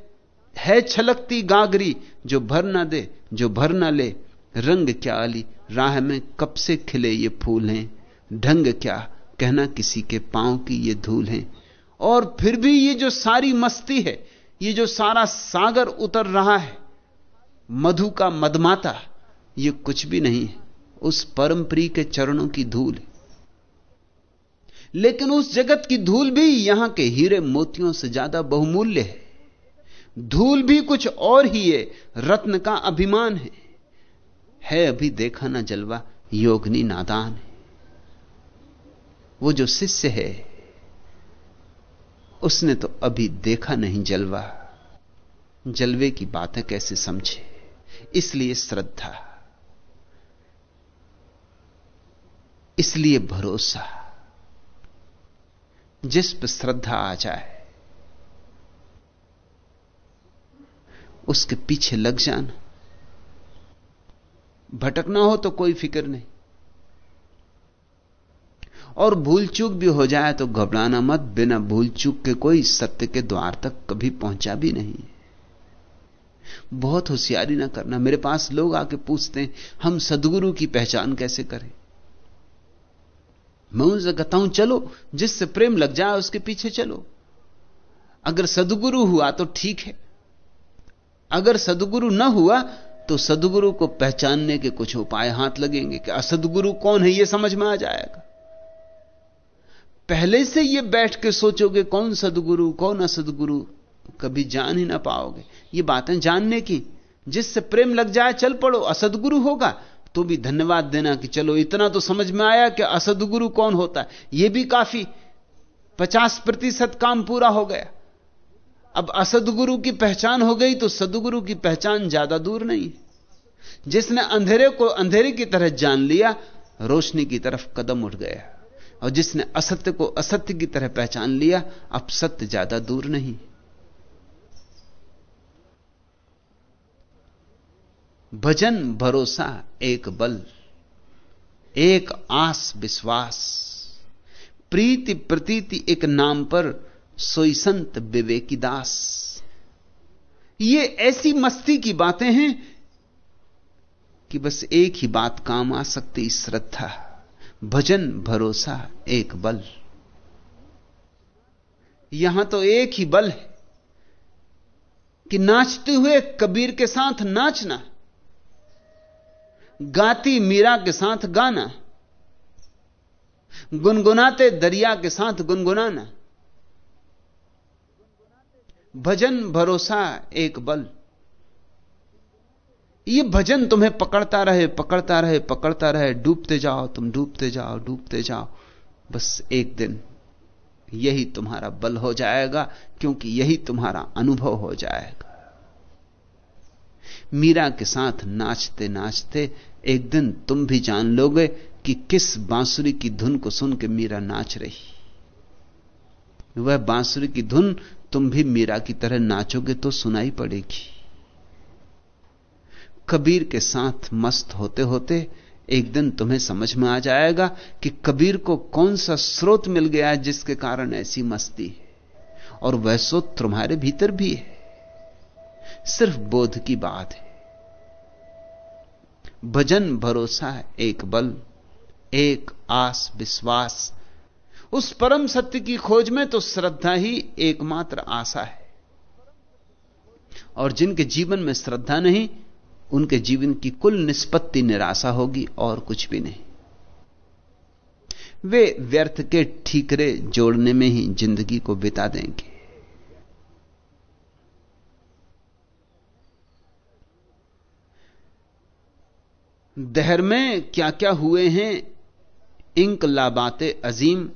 है छलकती गागरी, जो भर न दे, जो भर न ले, रंग क्या अली, राह में कब से खिले ये फूल हैं, ढंग क्या, कहना किसी के पाँव की ये धूल हैं। और फिर भी ये जो सारी मस्ती है, ये जो सारा सागर उतर रहा है, मधु का मदमाता, ये कुछ भी नहीं है, उस परम प्री के चरणों की धूल। है लेकिन उस जगत की धूल भी यहाँ के हीरे मोतियों से ज़्यादा बहुमूल्य है। धूल भी कुछ और ही है, रत्न का अभिमान है। है अभी देखा ना जलवा, योगनी नादान है। वो जो शिष्य है, उसने तो अभी देखा नहीं जलवा। जलवे की बातें कैसे समझे? इसलिए श्रद्धा, इसलिए भरोसा। जिस पर श्रद्धा आ जाए, उसके पीछे लग जाना। भटकना हो तो कोई फ़िक्र नहीं। और भूल चूक भी हो जाए तो घबराना मत, बिना भूल चूक के कोई सत्य के द्वार तक कभी पहुँचा भी नहीं। बहुत होशियारी ना करना। मेरे पास लोग आके पूछते हैं, हम सदगुरु की पहचान कैसे करें? मैं उनसे कहता हूँ, चलो, जिससे प्रेम लग जाए उसके पीछे चलो। अगर सदगुरु हुआ तो ठीक है। अगर सदगुरु न हुआ तो सदगुरु को पहचानने के कुछ उपाय हाथ लगेंगे कि असदगुरु कौन है यह समझ में आ जाएगा। पहले से यह बैठ के सोचोगे, कौन सदगुरु, कौन असदगुरु, कभी जान ही ना पाओगे। ये बातें जानने की, जिससे प्रेम लग जाए, चल पड़ो, असदगुरु होगा तो भी धन्यवाद देना कि चलो, इतना तो समझ में आया कि असदगुरु कौन होता है। यह भी काफ़ी पचास प्रतिशत काम पूरा हो गया। अब असदगुरु की पहचान हो गई तो सदगुरु की पहचान ज़्यादा दूर नहीं जिसने अंधेरे को अंधेरे की तरह जान लिया, रोशनी की तरफ़ कदम उठ गया। और जिसने असत्य को असत्य की तरह पहचान लिया, अब सत्य ज़्यादा दूर नहीं। भजन भरोसा, एक बल, एक आस विश्वास, प्रीति प्रतीति एक नाम पर सोई संत विवेकी दास। ये ऐसी मस्ती की बातें हैं कि बस एक ही बात काम आ सकती, श्रद्धा, भजन भरोसा, एक बल। यहाँ तो एक ही बल है कि नाचते हुए कबीर के साथ नाचना। गाती मीरा के साथ गाना। गुनगुनाते दरिया के साथ गुनगुनाना। भजन भरोसा एक बल। ये भजन तुम्हें पकड़ता रहे पकड़ता रहे पकड़ता रहे। डूबते जाओ, तुम डूबते जाओ डूबते जाओ। बस एक दिन यही तुम्हारा बल हो जाएगा, क्योंकि यही तुम्हारा अनुभव हो जाएगा। मीरा के साथ नाचते नाचते एक दिन तुम भी जान लोगे कि किस बांसुरी की धुन को सुन के मीरा नाच रही। वह बांसुरी की धुन तुम भी मीरा की तरह नाचोगे तो सुनाई पड़ेगी। कबीर के साथ मस्त होते होते एक दिन तुम्हें समझ में आ जाएगा कि कबीर को कौन सा स्रोत मिल गया है जिसके कारण ऐसी मस्ती है। और वह स्रोत तुम्हारे भीतर भी है। सिर्फ़ बोध की बात है। भजन भरोसा एक बल, एक आस विश्वास। उस परम सत्य की खोज में तो श्रद्धा ही एकमात्र आशा है। और जिनके जीवन में श्रद्धा नहीं, उनके जीवन की कुल निष्पत्ति निराशा होगी और कुछ भी नहीं। वे व्यर्थ के ठीकरे जोड़ने में ही ज़िंदगी को बिता देंगे। दहर में क्या क्या हुए हैं? इंक लाबाते अजीम।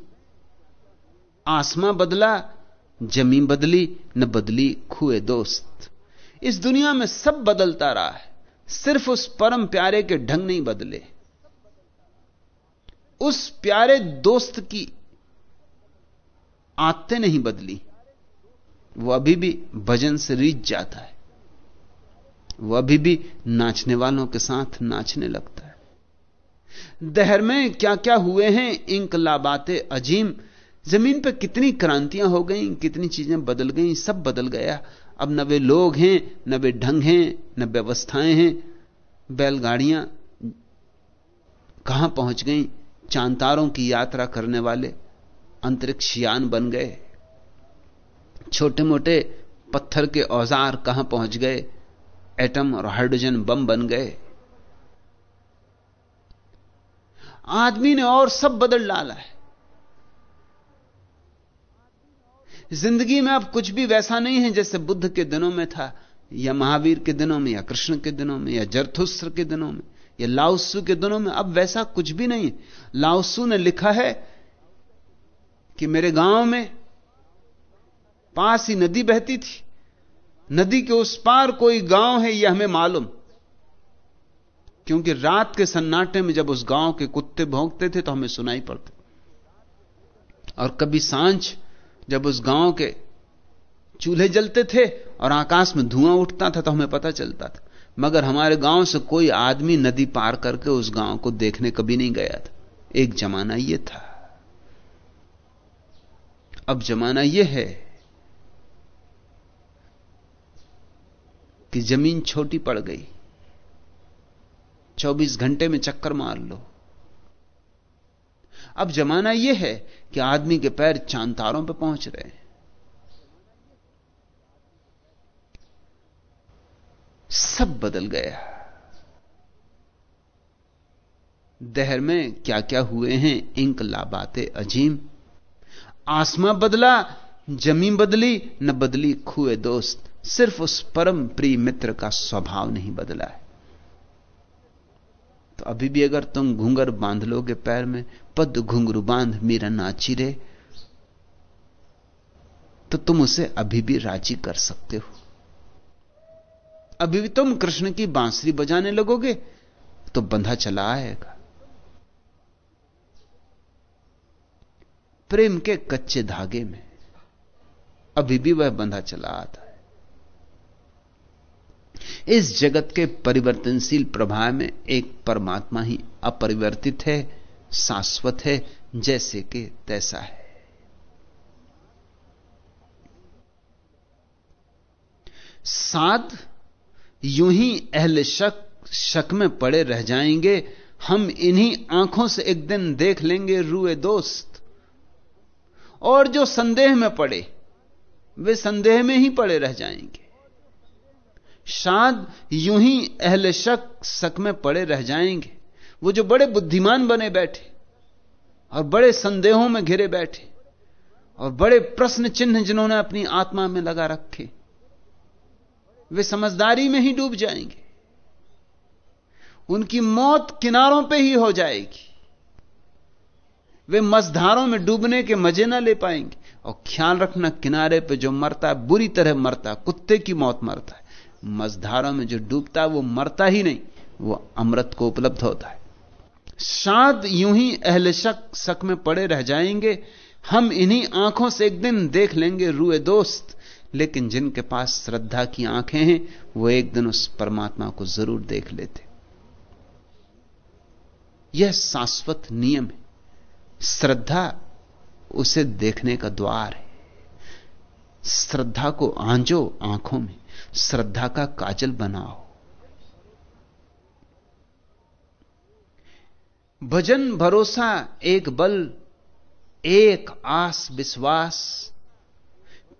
आसमां बदला, ज़मीन बदली, न बदली खुए दोस्त। इस दुनिया में सब बदलता रहा है। सिर्फ़ उस परम प्यारे के ढंग नहीं बदले। उस प्यारे दोस्त की आते नहीं बदली। वो अभी भी भजन से रीत जाता है। वो अभी भी नाचने वालों के साथ नाचने लगता है। दहर में क्या क्या हुए हैं? इंकलाबाते अजीम। ज़मीन पर कितनी क्रांतियाँ हो गई, कितनी चीज़ें बदल गई, सब बदल गया। अब न वे लोग हैं, न वे ढंग हैं, न व्यवस्थाएँ हैं। बैलगाड़ियाँ कहाँ पहुँच गई? चांतारों की यात्रा करने वाले अंतरिक्ष यान बन गए। छोटे मोटे पत्थर के औज़ार कहाँ पहुँच गए? एटम और हाइड्रोजन बम बन गए। आदमी ने और सब बदल डाला है। ज़िंदगी में अब कुछ भी वैसा नहीं है जैसे बुद्ध के दिनों में था, या महावीर के दिनों में, या कृष्ण के दिनों में, या जरथुस्र के दिनों में, या लाउसू के दिनों में, अब वैसा कुछ भी नहीं है। लाउसू ने लिखा है कि मेरे गाँव में पास ही नदी बहती थी। नदी के उस पार कोई गाँव है यह हमें मालूम। क्योंकि रात के सन्नाटे में जब उस गाँव के कुत्ते भोंकते थे तो हमें सुनाई पड़ते। और कभी साँझ जब उस गाँव के चूल्हे जलते थे और आकाश में धुआँ उठता था तो हमें पता चलता था। मगर हमारे गाँव से कोई आदमी नदी पार करके उस गाँव को देखने कभी नहीं गया था। एक जमाना यह था। अब जमाना यह है कि ज़मीन छोटी पड़ गई। 24 घंटे में चक्कर मार लो। अब जमाना यह है कि आदमी के पैर चाँद तारों पर पहुँच रहे हैं। सब बदल गया। दहर में क्या क्या हुए हैं, इंक लाबाते अजीम। आसमां बदला, ज़मीन बदली, न बदली खुए दोस्त। सिर्फ़ उस परम प्रिय मित्र का स्वभाव नहीं बदला है। तो अभी भी अगर तुम घूंगर बाँध लोगे पैर में, पद घुंघरू बाँध, मीरा नाची रे तो तुम उसे अभी भी राज़ी कर सकते हो। अभी भी तुम कृष्ण की बांसुरी बजाने लगोगे तो बंधा चला आएगा। प्रेम के कच्चे धागे में, अभी भी वह बंधा चला आता है। इस जगत के परिवर्तनशील प्रभाव में एक परमात्मा ही अपरिवर्तित है, शाश्वत है, जैसे कि तैसा है। साध यूँ ही अहल शक शक में पड़े रह जाएँगे, हम इन्हीं आँखों से एक दिन देख लेंगे रूए दोस्त। और जो संदेह में पड़े, वे संदेह में ही पड़े रह जाएँगे। शाद यूँ ही अहले शक शक में पड़े रह जाएँगे। वो जो बड़े बुद्धिमान बने बैठे और बड़े संदेहों में घिरे बैठे और बड़े प्रश्न चिन्ह जिन्होंने अपनी आत्मा में लगा रखे, वे समझदारी में ही डूब जाएँगे। उनकी मौत किनारों पे ही हो जाएगी। वे मझधारों में डूबने के मज़े ना ले पाएँगे। और ख्याल रखना, किनारे पे जो मरता है, बुरी तरह मरता है, कुत्ते की मौत मरता है। मझधारों में जो डूबता है, वो मरता ही नहीं, वो अमृत को उपलब्ध होता है। शाद यूँ ही अहले शक शक में पड़े रह जाएँगे, हम इन्हीं आँखों से एक दिन देख लेंगे रूए दोस्त, लेकिन जिनके पास श्रद्धा की आँखें हैं, वो एक दिन उस परमात्मा को ज़रूर देख लेते। यह शाश्वत नियम है। श्रद्धा उसे देखने का द्वार है। श्रद्धा को आंजो आँखों में। श्रद्धा का काजल बनाओ। भजन भरोसा, एक बल, एक आस विश्वास,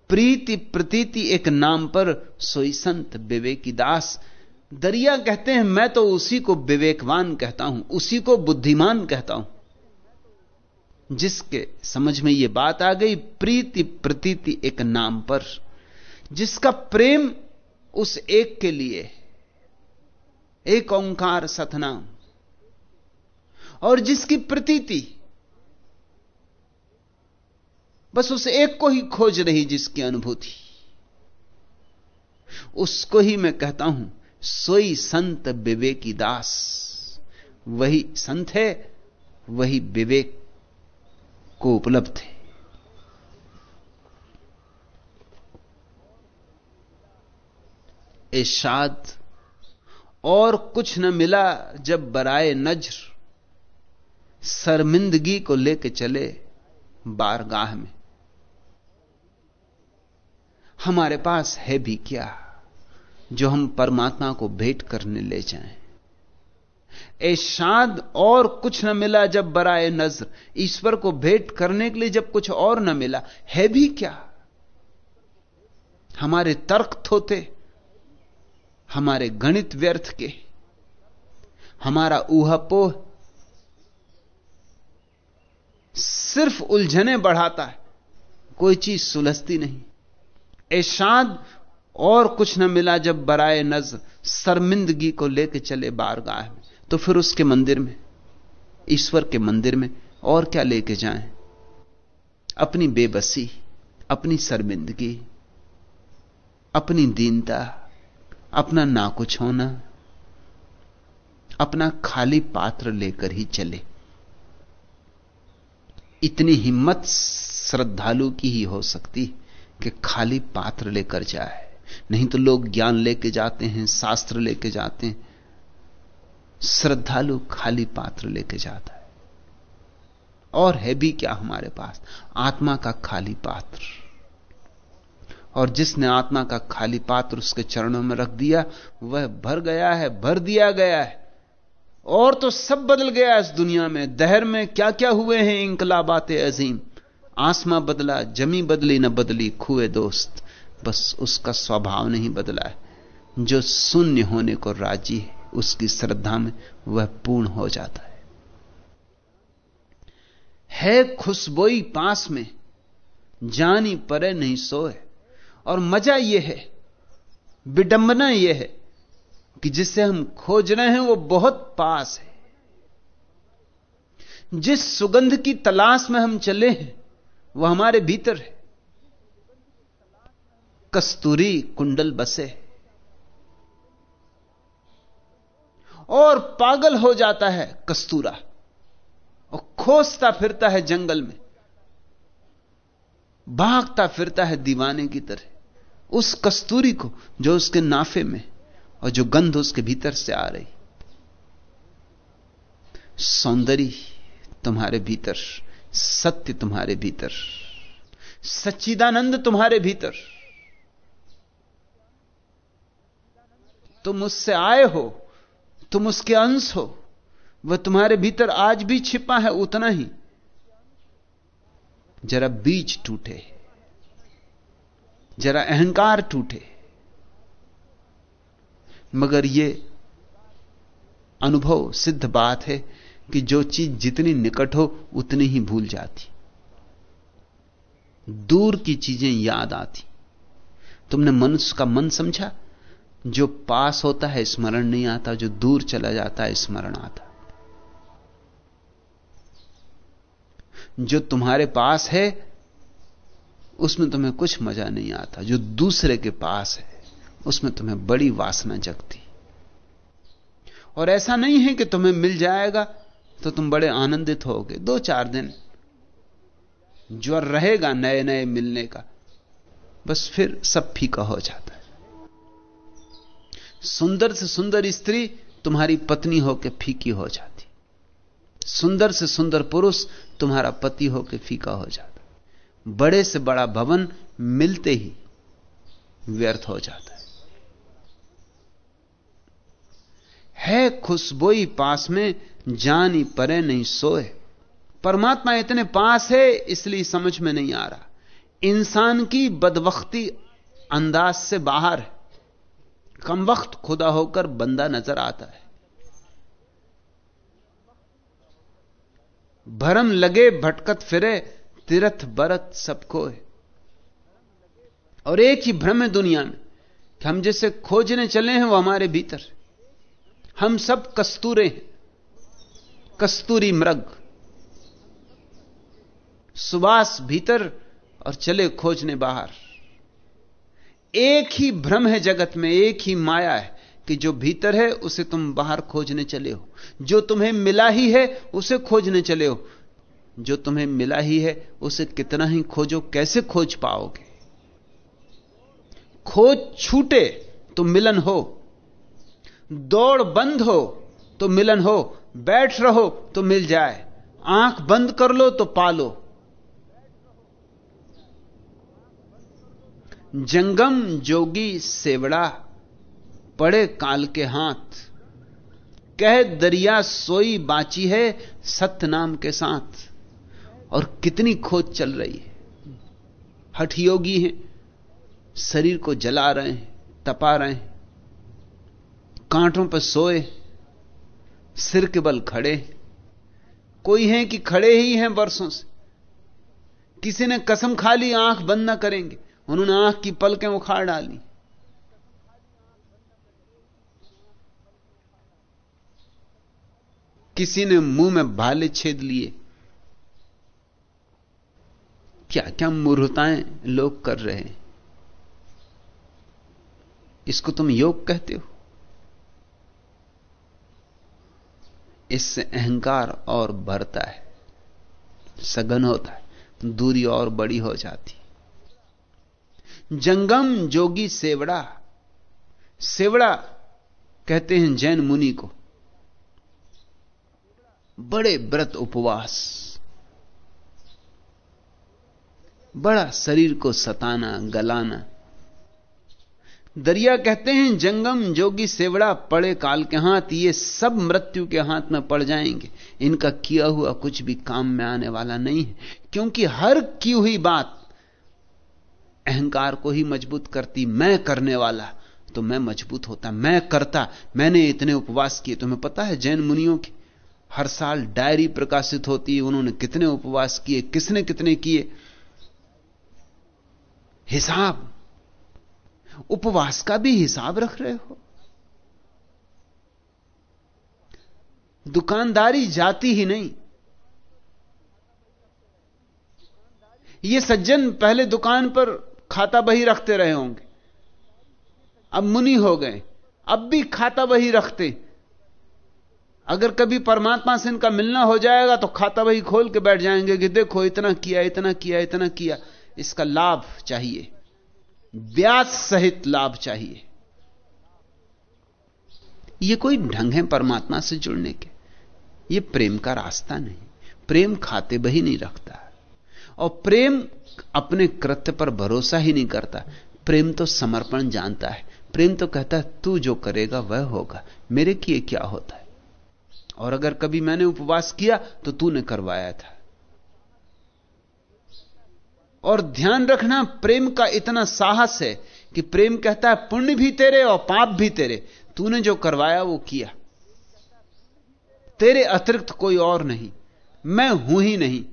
प्रीति प्रतीति एक नाम पर सोई संत विवेकी दास दरिया कहते हैं, मैं तो उसी को विवेकवान कहता हूँ, उसी को बुद्धिमान कहता हूँ। जिसके समझ में यह बात आ गई, प्रीति प्रतीति एक नाम पर। जिसका प्रेम उस एक के लिए एक ओंकार सतनाम। और जिसकी प्रतीति बस उस एक को ही खोज रही जिसकी अनुभूति। उसको ही मैं कहता हूँ, सोई संत विवेकी दास। वही संत है, वही विवेक को उपलब्ध है। इशाद और कुछ न मिला जब बराए नज़र, शर्मिंदगी को लेके चले बारगाह में। हमारे पास है भी क्या जो हम परमात्मा को भेंट करने ले जाएँ? एशाद और कुछ न मिला जब बराए नज़र, ईश्वर को भेंट करने के लिए जब कुछ और न मिला, है भी क्या? हमारे तर्क थोते हमारे गणित व्यर्थ के, हमारा ऊहापोह सिर्फ़ उलझने बढ़ाता है, कोई चीज़ सुलझती नहीं। एशाद और कुछ न मिला जब बराए नज़र शर्मिंदगी को लेके चले बारगाह में तो फिर उसके मंदिर में, ईश्वर के मंदिर में और क्या लेके जाएँ? अपनी बेबसी, अपनी शर्मिंदगी, अपनी दीनता। अपना ना कुछ होना, अपना खाली पात्र लेकर ही चले। इतनी हिम्मत श्रद्धालु की ही हो सकती कि खाली पात्र लेकर जाए। नहीं तो लोग ज्ञान लेके जाते हैं, शास्त्र लेके जाते हैं। श्रद्धालु खाली पात्र लेके जाता है। और है भी क्या हमारे पास? आत्मा का खाली पात्र। और जिसने आत्मा का खाली पात्र उसके चरणों में रख दिया, वह भर गया है, भर दिया गया है। और तो सब बदल गया इस दुनिया में। दहर में क्या क्या हुए हैं इंकलाबात अजीम? आसमा बदला, जमी बदली, न बदली, खुए दोस्त। बस उसका स्वभाव नहीं बदला है। जो शून्य होने को राज़ी है, उसकी श्रद्धा में वह पूर्ण हो जाता है। है खुशबोई पास में, जानी परे नहीं सोए। और मज़ा यह है, विडंबना यह है कि जिसे हम खोज रहे हैं वो बहुत पास है। जिस सुगंध की तलाश में हम चले हैं, वो हमारे भीतर है। कस्तूरी कुंडल बसे और पागल हो जाता है कस्तूरा, और खोजता फिरता है जंगल में। भागता फिरता है दीवाने की तरह। उस कस्तूरी को, जो उसके नाफे में, और जो गंध उसके भीतर से आ रही। सौंदर्य तुम्हारे भीतर, सत्य तुम्हारे भीतर, सच्चिदानंद तुम्हारे भीतर। तुम उससे आए हो, तुम उसके अंश हो, वह तुम्हारे भीतर आज भी छिपा है उतना ही। जरा बीज टूटे, जरा अहंकार टूटे, मगर यह अनुभव सिद्ध बात है कि जो चीज़ जितनी निकट हो, उतनी ही भूल जाती। दूर की चीज़ें याद आती। तुमने मनुष्य का मन समझा? जो पास होता है स्मरण नहीं आता, जो दूर चला जाता है स्मरण आता। जो तुम्हारे पास है, उसमें तुम्हें कुछ मज़ा नहीं आता। जो दूसरे के पास है, उसमें तुम्हें बड़ी वासना जगती। और ऐसा नहीं है कि तुम्हें मिल जाएगा तो तुम बड़े आनंदित होगे। दो चार दिन ज्वर रहेगा नए नए मिलने का, बस फिर सब फीका हो जाता है। सुंदर से सुंदर स्त्री तुम्हारी पत्नी होकर फीकी हो जाती सुंदर से सुंदर पुरुष तुम्हारा पति होकर फीका हो जाता बड़े से बड़ा भवन मिलते ही व्यर्थ हो जाता है। है खुशबोई पास में, जानी परे नहीं सोए। परमात्मा इतने पास है, इसलिए समझ में नहीं आ रहा। इंसान की बदवख्ती अंदाज से बाहर है। कम वक्त खुदा होकर बंदा नज़र आता है। भरम लगे, भटकत फिरे, तीर्थ बरत सबको है और एक ही भ्रम है दुनिया में कि हम जिसे खोजने चले हैं, वो हमारे भीतर हम सब कस्तूरे हैं। कस्तूरी मृग। सुबास भीतर और चले खोजने बाहर। एक ही भ्रम है जगत में, एक ही माया है। कि जो भीतर है, उसे तुम बाहर खोजने चले हो। जो तुम्हें मिला ही है, उसे खोजने चले हो। जो तुम्हें मिला ही है, उसे कितना ही खोजो, कैसे खोज पाओगे? खोज छूटे तो मिलन हो। दौड़ बंद हो तो मिलन हो। बैठ रहो तो मिल जाए। आँख बंद कर लो तो पालो। जंगम जोगी सेवड़ा पड़े काल के हाथ। कह दरिया सोई बाची है सत्य नाम के साथ। और कितनी खोज चल रही है। हठ योगी हैं, शरीर को जला रहे हैं, तपा रहे हैं। कांटों पर सोए, सिर के बल खड़े। कोई है कि खड़े ही हैं वर्षों से। किसी ने कसम खा ली, आँख बंद ना करेंगे। उन्होंने आँख की पलकें उखाड़ डाली। किसी ने मुँह में भाले छेद लिए। क्या क्या मूर्खताएँ लोग कर रहे हैं? इसको तुम योग कहते हो? इससे अहंकार और बढ़ता है, सघन होता है, दूरी और बड़ी हो जाती। जंगम जोगी सेवड़ा सेवड़ा कहते हैं जैन मुनि को। बड़े व्रत उपवास, बड़ा शरीर को सताना, गलाना। दरिया कहते हैं, जंगम जोगी सेवड़ा पड़े काल के हाथ, ये सब मृत्यु के हाथ में पड़ जाएँगे। इनका किया हुआ कुछ भी काम में आने वाला नहीं है, क्योंकि हर की हुई बात अहंकार को ही मज़बूत करती, मैं करने वाला तो मैं मज़बूत होता, मैं करता, मैंने इतने उपवास किए, तुम्हें पता है जैन मुनियों की हर साल डायरी प्रकाशित होती है, उन्होंने कितने उपवास किए, किसने कितने किए। हिसाब। उपवास का भी हिसाब रख रहे हो। दुकानदारी जाती ही नहीं। ये सज्जन पहले दुकान पर खाता बही रखते रहे होंगे। अब मुनि हो गए। अब भी खाता बही रखते। अगर कभी परमात्मा से इनका मिलना हो जाएगा तो खाता वही खोल के बैठ जाएँगे कि देखो, इतना किया इतना किया इतना किया। इसका लाभ चाहिए। ब्याज सहित लाभ चाहिए। यह कोई ढंग है परमात्मा से जुड़ने के। यह प्रेम का रास्ता नहीं। प्रेम खाते बही नहीं रखता। और प्रेम अपने कृत्य पर भरोसा ही नहीं करता। प्रेम तो समर्पण जानता है। प्रेम तो कहता है, तू जो करेगा, वह होगा। मेरे किए क्या होता है? और अगर कभी मैंने उपवास किया तो तूने करवाया था। और ध्यान रखना, प्रेम का इतना साहस है कि प्रेम कहता है, पुण्य भी तेरे और पाप भी तेरे। तूने जो करवाया, वो किया। तेरे अतिरिक्त कोई और नहीं। मैं हूँ ही नहीं।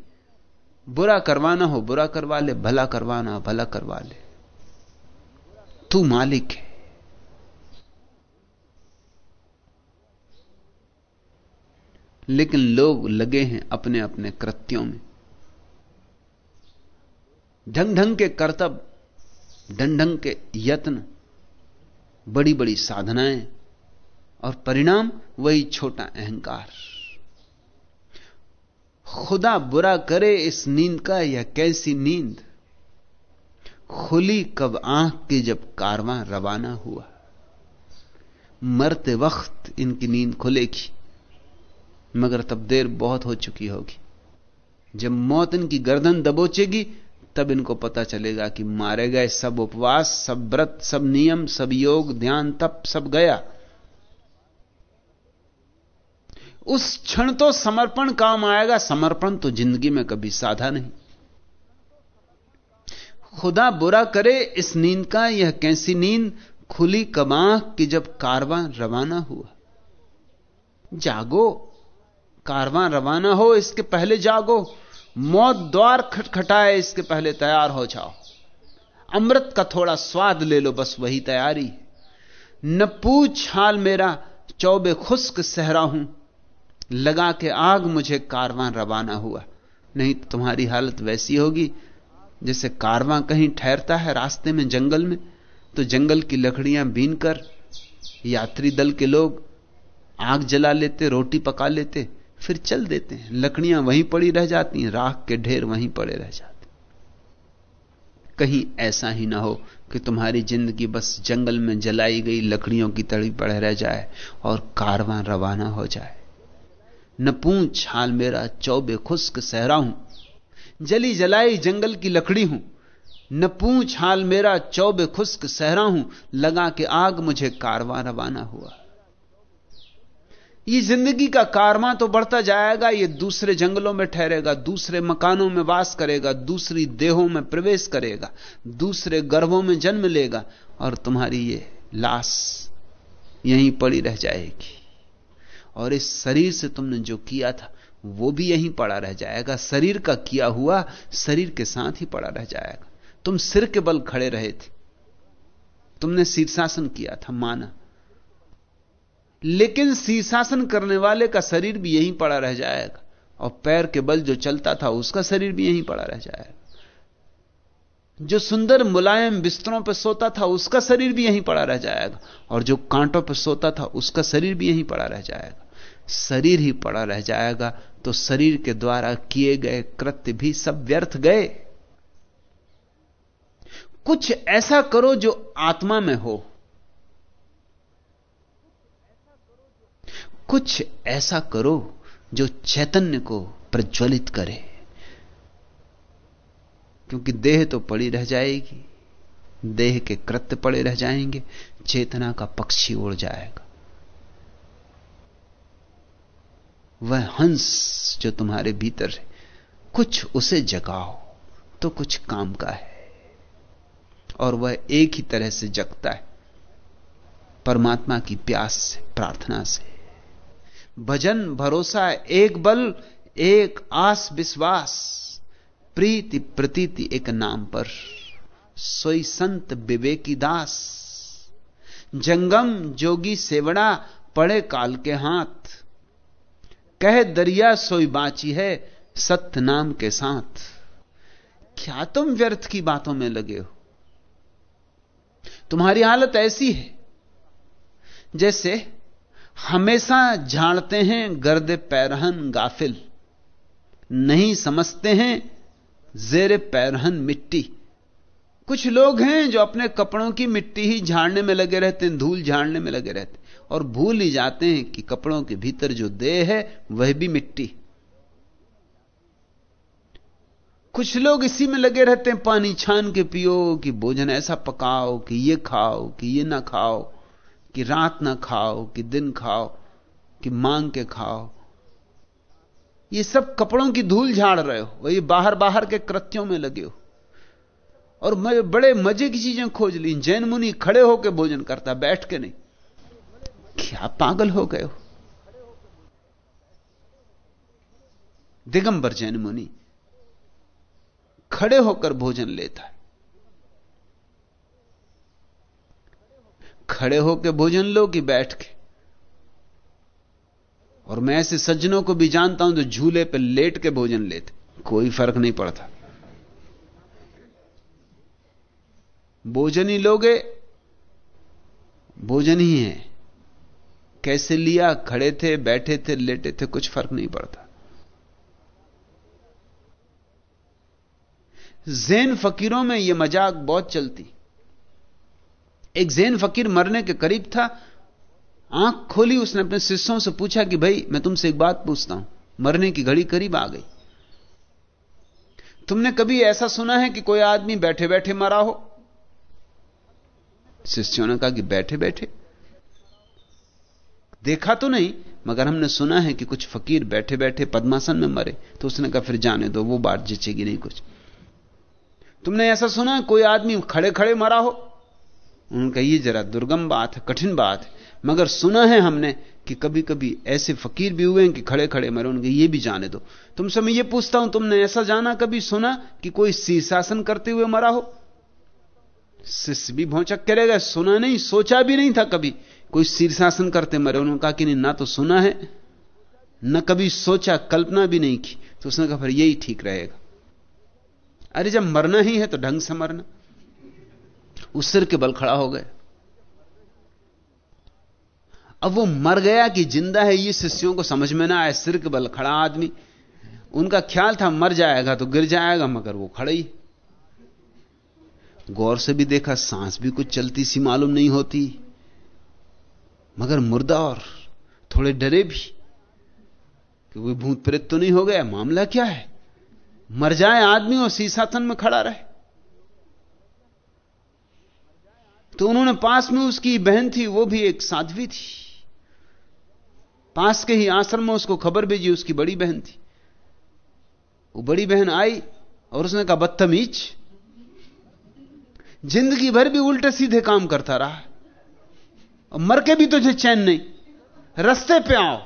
बुरा करवाना हो, बुरा करवा ले, भला करवाना भला करवा ले। तू मालिक है। लेकिन लोग लगे हैं अपने अपने कृत्यों में। ढंग ढंग के कर्तव्य ढंग ढंग के यत्न बड़ी बड़ी साधनाएँ और परिणाम वही छोटा अहंकार। खुदा बुरा करे इस नींद का, यह कैसी नींद? खुली कब आँख की जब कारवां रवाना हुआ। मरते वक्त इनकी नींद खुलेगी। मगर तब देर बहुत हो चुकी होगी। जब मौत इनकी गर्दन दबोचेगी, तब इनको पता चलेगा कि मारे गए सब उपवास, सब व्रत, सब नियम, सब योग, ध्यान, तप, सब गया। उस क्षण तो समर्पण काम आएगा, समर्पण तो ज़िंदगी में कभी साधा नहीं। खुदा बुरा करे, इस नींद का, यह कैसी नींद? खुली कबाह कि जब कारवां रवाना हुआ। जागो कारवां रवाना हो, इसके पहले जागो, मौत द्वार खटखटाए इसके पहले तैयार हो जाओ। अमृत का थोड़ा स्वाद ले लो, बस वही तैयारी। न पूछ हाल मेरा, चौबे खुश्क सहरा हूँ। लगा के आग, मुझे कारवां रवाना हुआ। नहीं तो तुम्हारी हालत वैसी होगी, जैसे कारवां कहीं ठहरता है रास्ते में, जंगल में। तो जंगल की लकड़ियाँ बीन कर, यात्री दल के लोग आग जला लेते, रोटी पका लेते फिर चल देते हैं। लकड़ियाँ वहीं पड़ी रह जाती हैं, राख के ढेर वहीं पड़े रह जाते कहीं ऐसा ही ना हो कि तुम्हारी ज़िंदगी बस जंगल में जलाई गई लकड़ियों की तड़ी पड़े रह जाए और कारवां रवाना हो जाए। न पूछ, हाल मेरा चौबे खुश्क सहरा हूँ, जली जलाई जंगल की लकड़ी हूँ। न पूछ, हाल मेरा चौबे खुश्क सहरा हूँ, लगा के आग मुझे कारवां रवाना हुआ। ये ज़िंदगी का कारमा तो बढ़ता जाएगा, ये दूसरे जंगलों में ठहरेगा, दूसरे मकानों में वास करेगा, दूसरी देहों में प्रवेश करेगा, दूसरे गर्भों में जन्म लेगा और तुम्हारी ये लाश यहीं पड़ी रह जाएगी। और इस शरीर से तुमने जो किया था, वो भी यहीं पड़ा रह जाएगा। शरीर का किया हुआ, शरीर के साथ ही पड़ा रह जाएगा। तुम सिर के बल खड़े रहे थे। तुमने शीर्षासन किया था, माना। लेकिन शीर्षासन करने वाले का शरीर भी यहीं पड़ा रह जाएगा। और पैर के बल जो चलता था, उसका शरीर भी यहीं पड़ा रह जाएगा। जो सुंदर मुलायम बिस्तरों पर सोता था, उसका शरीर भी यहीं पड़ा रह जाएगा। और जो कांटों पर सोता था, उसका शरीर भी यहीं पड़ा रह जाएगा। शरीर ही पड़ा रह जाएगा तो शरीर के द्वारा किए गए कृत्य भी सब व्यर्थ गए। कुछ ऐसा करो जो आत्मा में हो। कुछ ऐसा करो जो चैतन्य को प्रज्वलित करे। क्योंकि देह तो पड़ी रह जाएगी, देह के कृत्य पड़े रह जाएँगे, चेतना का पक्षी उड़ जाएगा। वह हंस जो तुम्हारे भीतर है, कुछ उसे जगाओ तो कुछ काम का है। और वह एक ही तरह से जगता है, परमात्मा की प्यास से, प्रार्थना से। भजन, भरोसा, एक बल, एक आस विश्वास, प्रीति, प्रतीति एक नाम पर। सोई संत विवेकी दास। जंगम जोगी सेवड़ा, पड़े काल के हाथ। कह दरिया सोई बाची है सत्य नाम के साथ। क्या तुम व्यर्थ की बातों में लगे हो? तुम्हारी हालत ऐसी है, जैसे हमेशा झाड़ते हैं गर्द पैरहन गाफिल। नहीं समझते हैं जेर पैरहन मिट्टी। कुछ लोग हैं जो अपने कपड़ों की मिट्टी ही झाड़ने में लगे रहते हैं, धूल झाड़ने में लगे रहते हैं और भूल ही जाते हैं कि कपड़ों के भीतर जो देह है, वह भी मिट्टी। कुछ लोग इसी में लगे रहते हैं, पानी छान के पियो कि भोजन ऐसा पकाओ कि ये खाओ कि ये ना खाओ। कि रात ना खाओ, कि दिन खाओ, कि मांग के खाओ। ये सब कपड़ों की धूल झाड़ रहे हो। वही बाहर बाहर के कृत्यों में लगे हो। और बड़े मज़े की चीज़ें खोज ली। जैन मुनि खड़े होकर भोजन करता, बैठ के नहीं। क्या पागल हो गए हो? दिगंबर जैन मुनि खड़े होकर भोजन लेता है। खड़े होकर भोजन लो कि बैठ के। और मैं ऐसे सज्जनों को भी जानता हूँ जो झूले पर लेट के भोजन लेते। कोई फ़र्क नहीं पड़ता। भोजन ही लोगे, भोजन ही है। कैसे लिया, खड़े थे, बैठे थे, लेटे थे, कुछ फ़र्क नहीं पड़ता। जैन फकीरों में यह मज़ाक बहुत चलती। एक जैन फकीर मरने के करीब था। आँख खोली, उसने अपने शिष्यों से पूछा कि भाई, मैं तुमसे एक बात पूछता हूँ। मरने की घड़ी करीब आ गई। तुमने कभी ऐसा सुना है कि कोई आदमी बैठे बैठे मरा हो? शिष्यों ने कहा कि बैठे बैठे देखा तो नहीं, मगर हमने सुना है कि कुछ फकीर बैठे बैठे पद्मासन में मरे। तो उसने कहा, फिर जाने दो, वो बात जिचेगी नहीं कुछ। तुमने ऐसा सुना कोई आदमी खड़े खड़े मरा हो? उनका ये जरा दुर्गम बात है, कठिन बात है। मगर सुना है हमने कि कभी कभी ऐसे फकीर भी हुए हैं कि खड़े खड़े मरे, उनके ये भी जाने दो। तुमसे मैं ये पूछता हूँ, तुमने ऐसा जाना, कभी सुना कि कोई शीर्षासन करते हुए मरा हो? शिष्य भी भौचक करेगा सुना नहीं, सोचा भी नहीं था कभी कोई शीर्षासन करते मरे। उन्होंने कहा कि नहीं, ना तो सुना है, न कभी सोचा, कल्पना भी नहीं की। तो उसने कहा, फिर यही ठीक रहेगा। अरे, जब मरना ही है तो ढंग से मरना। उस सिर के बल खड़ा हो गए। अब वो मर गया कि ज़िंदा है, ये शिष्यों को समझ में ना आए, सिर के बल खड़ा आदमी। उनका ख्याल था, मर जाएगा तो गिर जाएगा, मगर वो खड़ा ही। गौर से भी देखा, सांस भी कुछ चलती सी मालूम नहीं होती। मगर मुर्दा और थोड़े डरे भी कि वो भूत प्रेत तो नहीं हो गया, मामला क्या है? मर जाए आदमी और सीसाथन में खड़ा रहे। तो उन्होंने पास में उसकी बहन थी, वो भी एक साध्वी थी। पास के ही आश्रम में उसको खबर भेजी, उसकी बड़ी बहन थी। वो बड़ी बहन आई और उसने कहा, बदतमीज। ज़िंदगी भर भी उल्टे सीधे काम करता रहा। और मर के भी तुझे चैन नहीं। रस्ते पे आओ।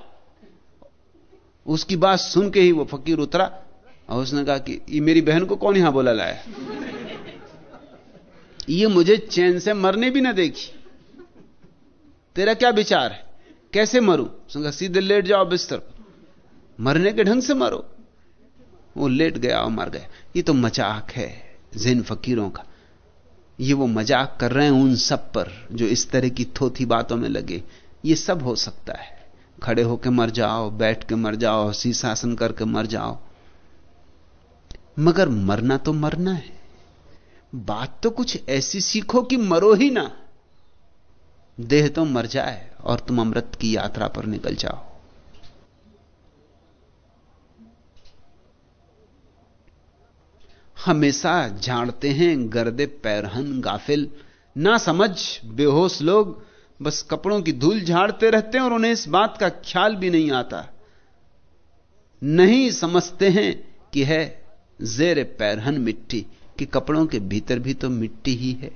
उसकी बात सुन के ही वो फकीर उतरा और उसने कहा कि, ये मेरी बहन को कौन यहाँ बोला लाया? ये मुझे चैन से मरने भी ना देखी। तेरा क्या विचार है? कैसे मरूं? उसने सीधे लेट जाओ बिस्तर मरने के ढंग से मरो। वो लेट गया और मर गया। ये तो मज़ाक है जिन फकीरों का। ये वो मज़ाक कर रहे हैं उन सब पर जो इस तरह की थोथी बातों में लगे। ये सब हो सकता है। खड़े होकर मर जाओ, बैठ के मर जाओ, शीशासन करके मर जाओ। मगर मरना तो मरना है। बात तो कुछ ऐसी सीखो कि मरो ही ना। देह तो मर जाए और तुम अमृत की यात्रा पर निकल जाओ। हमेशा झाड़ते हैं गर्दे पैरहन गाफिल। ना समझ, बेहोश लोग बस कपड़ों की धूल झाड़ते रहते हैं और उन्हें इस बात का ख्याल भी नहीं आता। नहीं समझते हैं कि है जेर पैरहन मिट्टी। कि कपड़ों के भीतर भी तो मिट्टी ही है।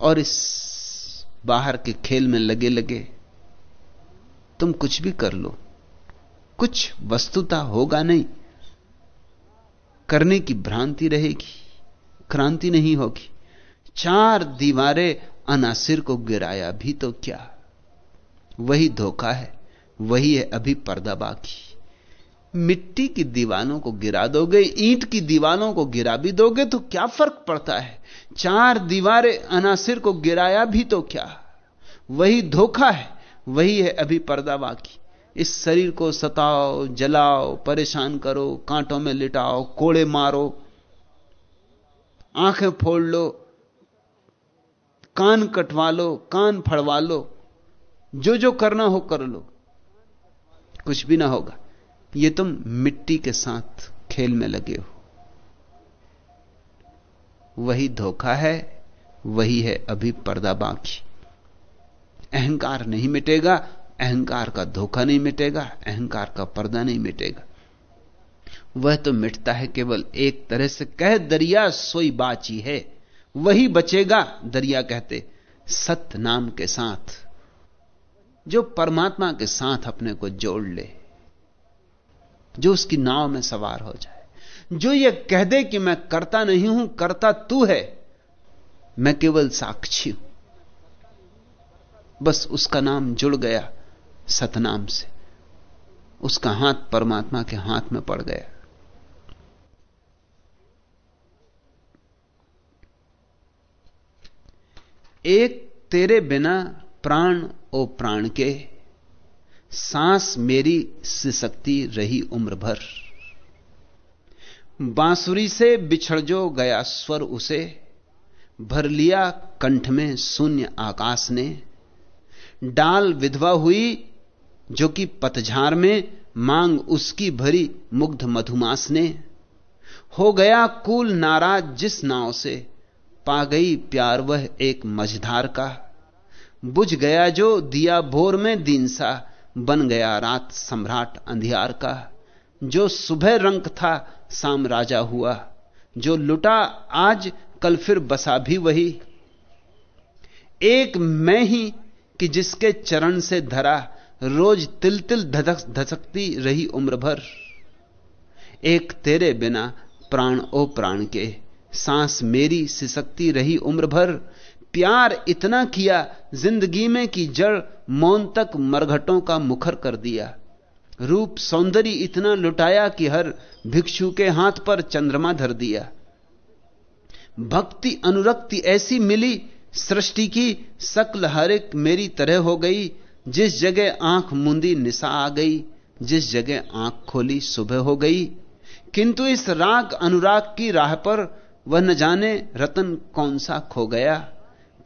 और इस बाहर के खेल में लगे लगे तुम कुछ भी कर लो, कुछ वस्तुता होगा नहीं। करने की भ्रांति रहेगी, क्रांति नहीं होगी। चार दीवारें अनासिर को गिराया, भी तो क्या? वही धोखा है, वही है अभी पर्दा बाकी। मिट्टी की दीवानों को गिरा दोगे, ईंट की दीवानों को गिरा भी दोगे तो क्या फ़र्क पड़ता है? चार दीवारें अनासिर को गिराया भी तो क्या? वही धोखा है, वही है अभी पर्दा बाकी। इस शरीर को सताओ, जलाओ, परेशान करो, कांटों में लिटाओ, कोड़े मारो, आँखें फोड़ लो, कान कटवा लो, कान फड़वा लो, जो जो करना हो कर लो, कुछ भी ना होगा। ये तुम मिट्टी के साथ खेल में लगे हो। वही धोखा है, वही है अभी पर्दा बाकी। अहंकार नहीं मिटेगा, अहंकार का धोखा नहीं मिटेगा, अहंकार का पर्दा नहीं मिटेगा। वह तो मिटता है केवल एक तरह से, कह, दरिया सोई बाची है। वही बचेगा, दरिया कहते सत्य नाम के साथ। जो परमात्मा के साथ अपने को जोड़ ले। जो उसकी नाव में सवार हो जाए। जो ये कह दे कि मैं करता नहीं हूँ, करता तू है, मैं केवल साक्षी हूँ। बस उसका नाम जुड़ गया सतनाम से। उसका हाथ परमात्मा के हाथ में पड़ गया। एक तेरे बिना प्राण ओ प्राण के सांस मेरी सिसकती रही उम्र भर बांसुरी से बिछड़ जो गया स्वर उसे, भर लिया कंठ में शून्य आकाश ने। डाल विधवा हुई, जो कि पतझार में मांग उसकी भरी मुग्ध मधुमास ने। हो गया कूल नाराज़ जिस नाव से, पा गई प्यार वह एक मझधार का। बुझ गया जो दिया भोर में दीनसा बन गया रात सम्राट अंधियार का। जो सुबह रंग था, शाम राजा हुआ। जो लुटा, आज कल फिर बसा भी वही। एक मैं ही कि जिसके चरण से धरा, रोज तिल तिल धधक, धसकती रही उम्र भर। एक तेरे बिना प्राण ओ प्राण के, सांस मेरी सिसकती रही उम्र भर। प्यार इतना किया, ज़िंदगी में कि जड़ मौन तक मरघटों का मुखर कर दिया। रूप सौंदर्य इतना लुटाया कि हर भिक्षु के हाथ पर चंद्रमा धर दिया। भक्ति अनुरक्ति ऐसी मिली, सृष्टि की सकल हर एक मेरी तरह हो गई। जिस जगह आँख मुंदी निशा आ गई, जिस जगह आँख खोली सुबह हो गई। किंतु इस राग अनुराग की राह पर वह न जाने रतन कौन सा खो गया।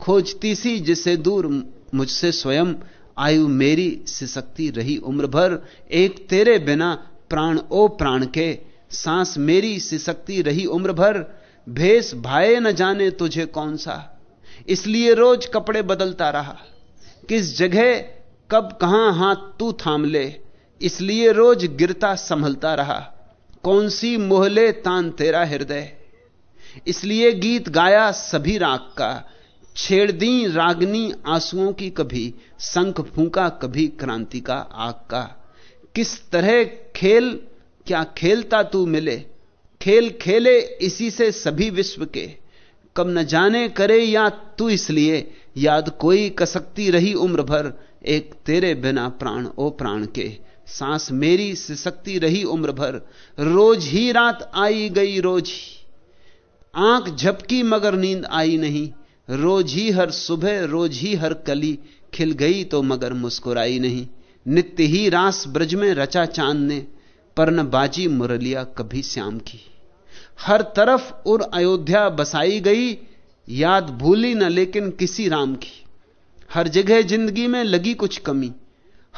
खोजती सी जिसे दूर मुझसे स्वयं आयु मेरी सिसकती रही उम्र भर। एक तेरे बिना प्राण, ओ प्राण के सांस मेरी सिसकती रही उम्र भर। भेष भाए न जाने तुझे कौन सा। इसलिए रोज कपड़े बदलता रहा। किस जगह, कब, कहाँ हाथ तू थाम ले। इसलिए रोज गिरता संभलता रहा। कौन सी मोहले तान तेरा हृदय। इसलिए गीत गाया सभी राग का। छेड़ दी रागनी आंसुओं की कभी संख फूका कभी क्रांति का आग का। किस तरह खेल, क्या खेलता तू मिले? खेल खेले इसी से सभी विश्व के। कब न जाने करे या तू इसलिए, याद कोई कसकती रही उम्र भर, एक तेरे बिना प्राण, ओ प्राण के। सांस मेरी सिसकती रही उम्र भर, रोज ही रात आई गई रोज ही। आँख झपकी मगर नींद आई नहीं रोज ही हर सुबह, रोज ही हर कली। खिल गई तो मगर मुस्कुराई नहीं। नित्य ही रास ब्रज में रचा चाँद ने पर न बाजी मुरलिया कभी श्याम की। हर तरफ़ उर अयोध्या बसाई गई। याद भूली न लेकिन किसी राम की। हर जगह ज़िंदगी में लगी कुछ कमी।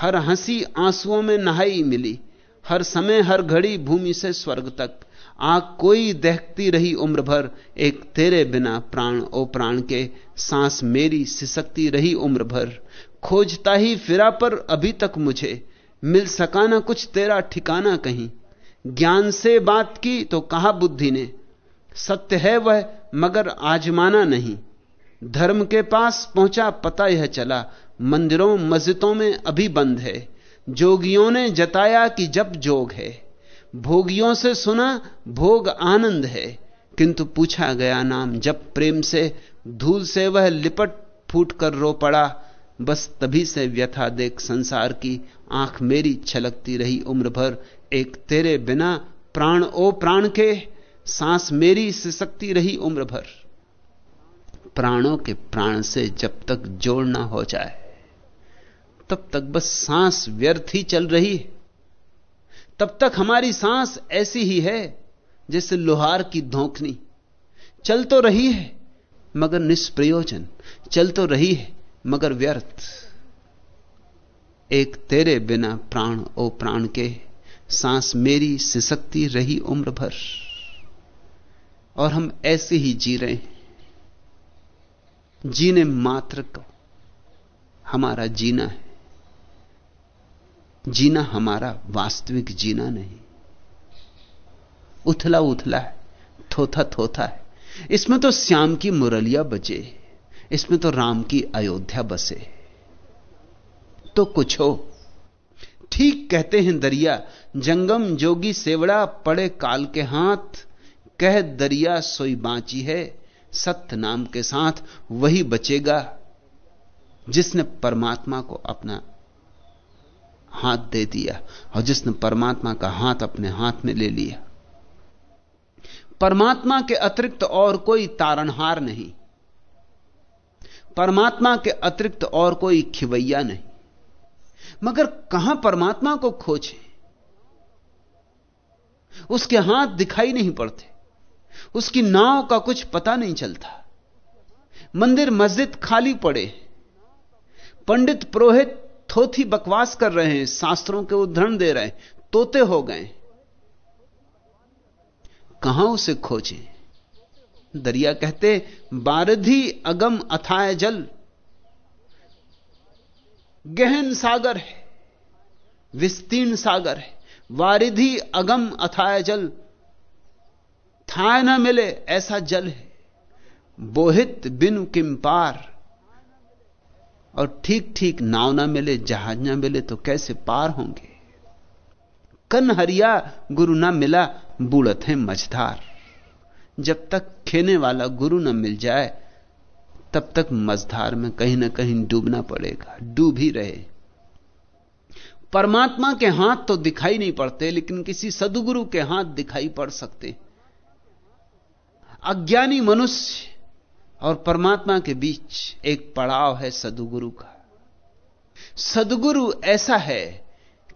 हर हँसी आंसुओं में नहाई मिली। हर समय हर घड़ी भूमि से स्वर्ग तक। आग कोई दहकती रही उम्र भर, एक तेरे बिना प्राण, ओ प्राण के सांस मेरी सिसकती रही उम्र भर। खोजता ही फिरा पर अभी तक मुझे, मिल सका ना कुछ तेरा ठिकाना कहीं। ज्ञान से बात की तो कहा बुद्धि ने, सत्य है वह, मगर आजमाना नहीं। धर्म के पास पहुँचा पता यह चला, मंदिरों मस्जिदों में अभी बंद है। जोगियों ने जताया कि जब जोग है। भोगियों से सुना, भोग आनंद है। किंतु पूछा गया नाम, जब प्रेम से धूल से वह लिपट फूट कर रो पड़ा, बस तभी से व्यथा देख संसार की आँख मेरी छलकती रही उम्र भर। एक तेरे बिना प्राण, ओ प्राण के, सांस मेरी सिसकती रही उम्र भर। प्राणों के प्राण से जब तक जोड़ ना हो जाए, तब तक बस सांस व्यर्थ ही चल रही। है तब तक हमारी सांस ऐसी ही है जैसे लोहार की धोखनी। चल तो रही है, मगर निष्प्रयोजन। चल तो रही है, मगर व्यर्थ। एक तेरे बिना प्राण, ओ प्राण के, सांस मेरी सिसकती रही उम्र भर। और हम ऐसे ही जी रहे हैं। जीने मात्र को हमारा जीना है। जीना हमारा वास्तविक जीना नहीं। उथला उथला है, थोथा थोथा है। इसमें तो श्याम की मुरलिया बजे इसमें तो राम की अयोध्या बसे। तो कुछ हो। ठीक कहते हैं दरिया, जंगम जोगी सेवड़ा पड़े काल के हाथ, कह दरिया सोई बांची है, सत्य नाम के साथ वही बचेगा, जिसने परमात्मा को अपना हाथ दे दिया और जिसने परमात्मा का हाथ अपने हाथ में ले लिया। परमात्मा के अतिरिक्त और कोई तारणहार नहीं। परमात्मा के अतिरिक्त और कोई खिवैया नहीं। मगर कहाँ परमात्मा को खोजे? उसके हाथ दिखाई नहीं पड़ते। उसकी नाव का कुछ पता नहीं चलता। मंदिर मस्जिद खाली पड़े। पंडित पुरोहित थोथी बकवास कर रहे हैं, शास्त्रों के उद्धरण दे रहे हैं, तोते हो गए। कहाँ उसे खोजें? दरिया कहते, बारधी अगम अथाय जल। गहन सागर है, विस्तीर्ण सागर है, वारिधि अगम अथाय जल। थाय ना मिले ऐसा जल है, बोहित बिन किम पार और ठीक ठीक नाव ना मिले, जहाज़ ना मिले तो कैसे पार होंगे? कन हरिया गुरु ना मिला, बूढ़त है मझधार। जब तक खेने वाला गुरु ना मिल जाए, तब तक मझधार में कहीं ना कहीं डूबना पड़ेगा, डूब ही रहे। परमात्मा के हाथ तो दिखाई नहीं पड़ते, लेकिन किसी सदगुरु के हाथ दिखाई पड़ सकते। अज्ञानी मनुष्य और परमात्मा के बीच एक पड़ाव है सदगुरु का। सदगुरु ऐसा है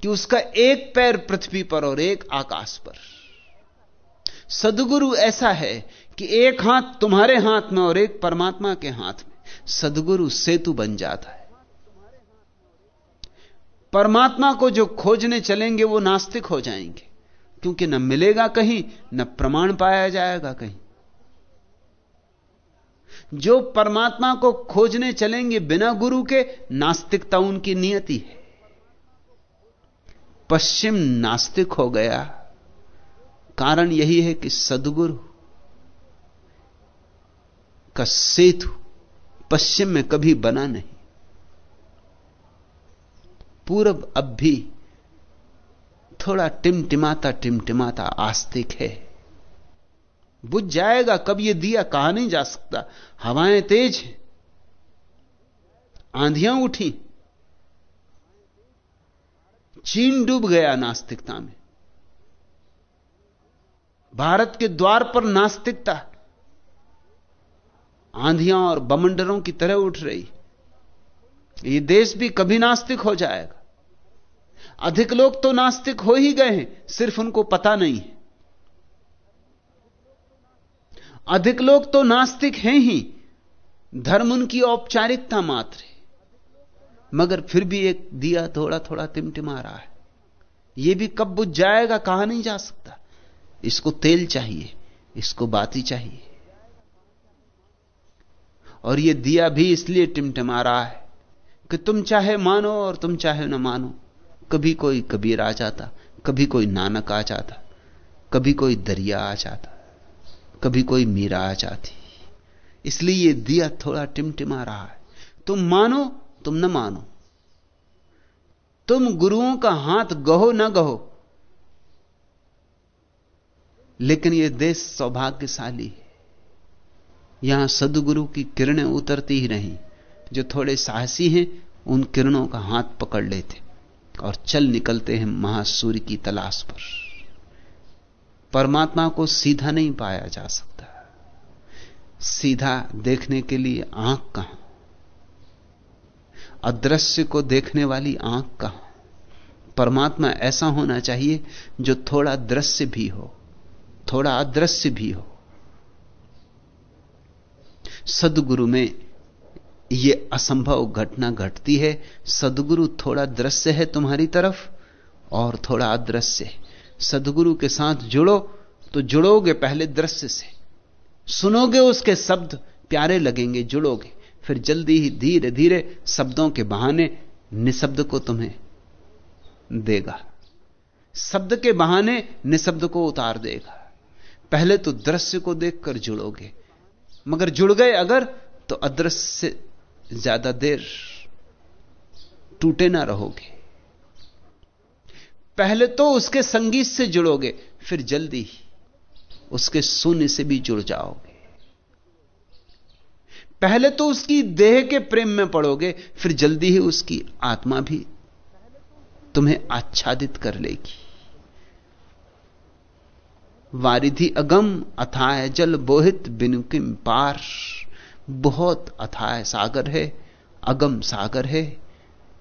कि उसका एक पैर पृथ्वी पर और एक आकाश पर। सदगुरु ऐसा है कि एक हाथ तुम्हारे हाथ में और एक परमात्मा के हाथ में। सदगुरु सेतु बन जाता है। परमात्मा को जो खोजने चलेंगे वो नास्तिक हो जाएँगे, क्योंकि न मिलेगा कहीं, न प्रमाण पाया जाएगा कहीं। जो परमात्मा को खोजने चलेंगे बिना गुरु के, नास्तिकता उनकी नियति है। पश्चिम नास्तिक हो गया। कारण यही है कि सदगुरु का सेतु पश्चिम में कभी बना नहीं। पूरब अब भी थोड़ा टिमटिमाता टिमटिमाता आस्तिक है। बुझ जाएगा, कब यह दिया, कहा नहीं जा सकता। हवाएँ तेज हैं। आंधियाँ उठी। चीन डूब गया नास्तिकता में। भारत के द्वार पर नास्तिकता। आंधियाँ और बमंडरों की तरह उठ रही। ये देश भी कभी नास्तिक हो जाएगा। अधिक लोग तो नास्तिक हो ही गए हैं, सिर्फ़ उनको पता नहीं है। अधिक लोग तो नास्तिक हैं ही। धर्म उनकी औपचारिकता मात्र है। मगर फिर भी एक दिया थोड़ा थोड़ा टिमटिमा रहा है। यह भी कब बुझ जाएगा, कहा नहीं जा सकता। इसको तेल चाहिए, इसको बाती चाहिए। और यह दिया भी इसलिए टिमटिमा रहा है कि तुम चाहे मानो और तुम चाहे न मानो। कभी कोई कबीर आ जाता, कभी कोई नानक आ जाता, कभी कोई दरिया आ जाता। कभी कोई मीरा आ जाती। इसलिए यह दिया थोड़ा टिमटिमा रहा है। तुम मानो, तुम न मानो। तुम गुरुओं का हाथ गहो न गहो। लेकिन यह देश सौभाग्यशाली है। यहाँ सदगुरु की किरणें उतरती ही रहीं जो थोड़े साहसी हैं, उन किरणों का हाथ पकड़ लेते। और चल निकलते हैं महासूर्य की तलाश पर। परमात्मा को सीधा नहीं पाया जा सकता। सीधा देखने के लिए आँख कहाँ? अदृश्य को देखने वाली आँख कहाँ? परमात्मा ऐसा होना चाहिए जो थोड़ा दृश्य भी हो, थोड़ा अदृश्य भी हो। सदगुरु में यह असंभव घटना घटती है, सदगुरु थोड़ा दृश्य है तुम्हारी तरफ़ और थोड़ा अदृश्य है। सदगुरु के साथ जुड़ो तो जुड़ोगे पहले दृश्य से। सुनोगे उसके शब्द, प्यारे लगेंगे, जुड़ोगे। फिर जल्दी ही धीरे धीरे शब्दों के बहाने निशब्द को तुम्हें देगा। शब्द के बहाने निशब्द को उतार देगा। पहले तो दृश्य को देखकर जुड़ोगे। मगर जुड़ गए अगर तो अदृश्य से ज़्यादा देर टूटे ना रहोगे। पहले तो उसके संगीत से जुड़ोगे, फिर जल्दी ही उसके शून्य से भी जुड़ जाओगे। पहले तो उसकी देह के प्रेम में पड़ोगे, फिर जल्दी ही उसकी आत्मा भी तुम्हें आच्छादित कर लेगी। वारिधि अगम अथाय जल बोहित बिनुकिम पार। बहुत अथाय सागर है, अगम सागर है,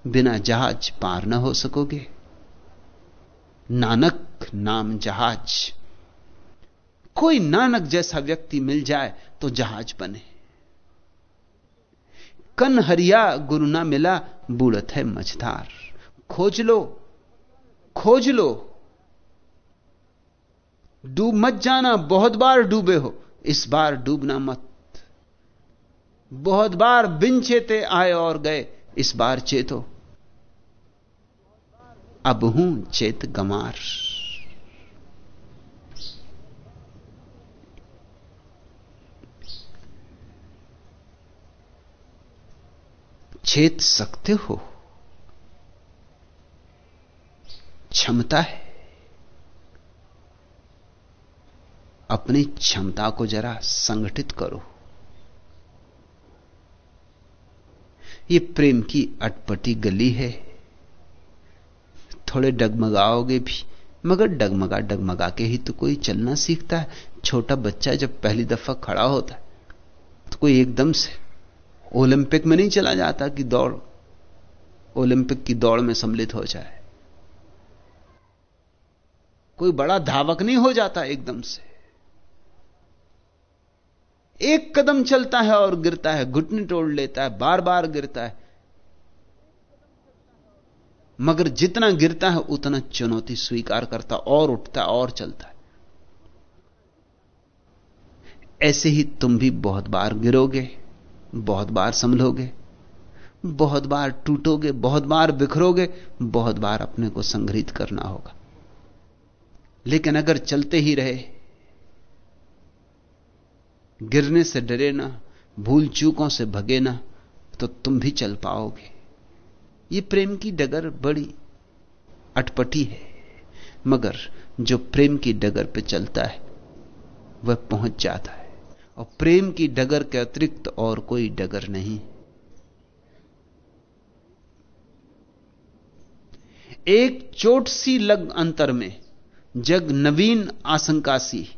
बिना जहाज़ पार न हो सकोगे। नानक नाम जहाज़। कोई नानक जैसा व्यक्ति मिल जाए तो जहाज़ बने। कन हरिया गुरु ना मिला, बूढ़त है मझधार। खोज लो खोज लो। डूब मत जाना, बहुत बार डूबे हो, इस बार डूबना मत। बहुत बार बिन चेते आए और गए, इस बार चेतो। अब हूँ चेत गमार चेत सकते हो? क्षमता है। अपनी क्षमता को जरा संगठित करो। ये प्रेम की अटपटी गली है। थोड़े डगमगाओगे भी। मगर डगमगा डगमगा के ही तो कोई चलना सीखता है। छोटा बच्चा जब पहली दफ़ा खड़ा होता है तो कोई एकदम से ओलंपिक में नहीं चला जाता कि दौड़, ओलंपिक की दौड़ में सम्मिलित हो जाए। कोई बड़ा धावक नहीं हो जाता एकदम से। एक कदम चलता है और गिरता है, घुटने तोड़ लेता है बार बार गिरता है। मगर जितना गिरता है, उतना चुनौती स्वीकार करता, और उठता, और चलता है। ऐसे ही तुम भी बहुत बार गिरोगे, बहुत बार संभलोगे, बहुत बार टूटोगे, बहुत बार बिखरोगे, बहुत बार अपने को संग्रहित करना होगा। लेकिन अगर चलते ही रहे, गिरने से डरे ना, भूल चूकों से भगे ना तो तुम भी चल पाओगे। ये प्रेम की डगर बड़ी अटपटी है, मगर जो प्रेम की डगर पे चलता है, वह पहुँच जाता है। और प्रेम की डगर के अतिरिक्त और कोई डगर नहीं। एक चोट सी लग अंतर में, जग नवीन आशंका सी,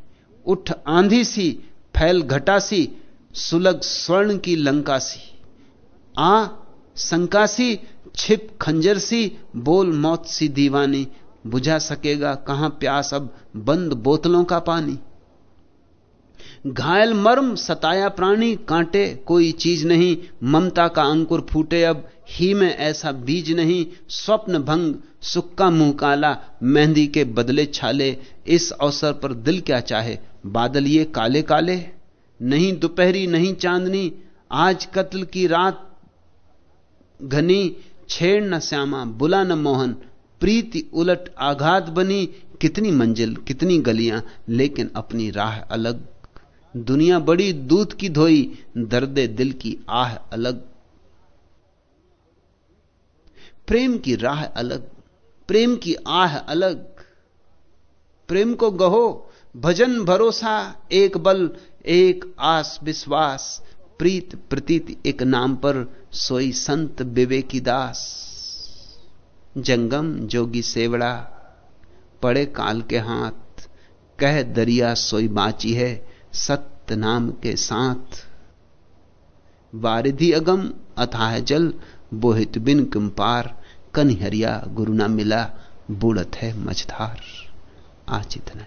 उठ आंधी सी, फैल घटा सी, सुलग स्वर्ण की लंका सी। आ संकासी छिप खंजर सी, बोल मौत सी दीवानी। बुझा सकेगा कहाँ प्यास अब बंद बोतलों का पानी। घायल मर्म सताया प्राणी, कांटे कोई चीज़ नहीं। ममता का अंकुर फूटे अब, ही में ऐसा बीज नहीं। स्वप्न भंग, सुक्का मुँह काला, मेहंदी के बदले छाले। इस अवसर पर दिल क्या चाहे, बादल ये काले काले। नहीं दोपहरी, नहीं चांदनी। आज कत्ल की रात घनी छेड़ न श्यामा, बुला न मोहन, प्रीति उलट आघात बनी, कितनी मंजिल, कितनी गलियाँ, लेकिन अपनी राह अलग। दुनिया बड़ी दूध की धोई, दर्दे दिल की आह अलग। प्रेम की राह अलग, प्रेम की आह अलग। प्रेम को गहो, भजन भरोसा, एक बल, एक आस विश्वास। प्रीत प्रतीत एक नाम पर सोई संत विवेकी दास जंगम जोगी सेवड़ा, पड़े काल के हाथ, कह दरिया सोई बाची है सत्य नाम के साथ। वारिधि अगम अथाह जल, बोहित बिन किम पार कन्हरिया गुरु ना मिला, बूढ़त है मझधार। आज इतना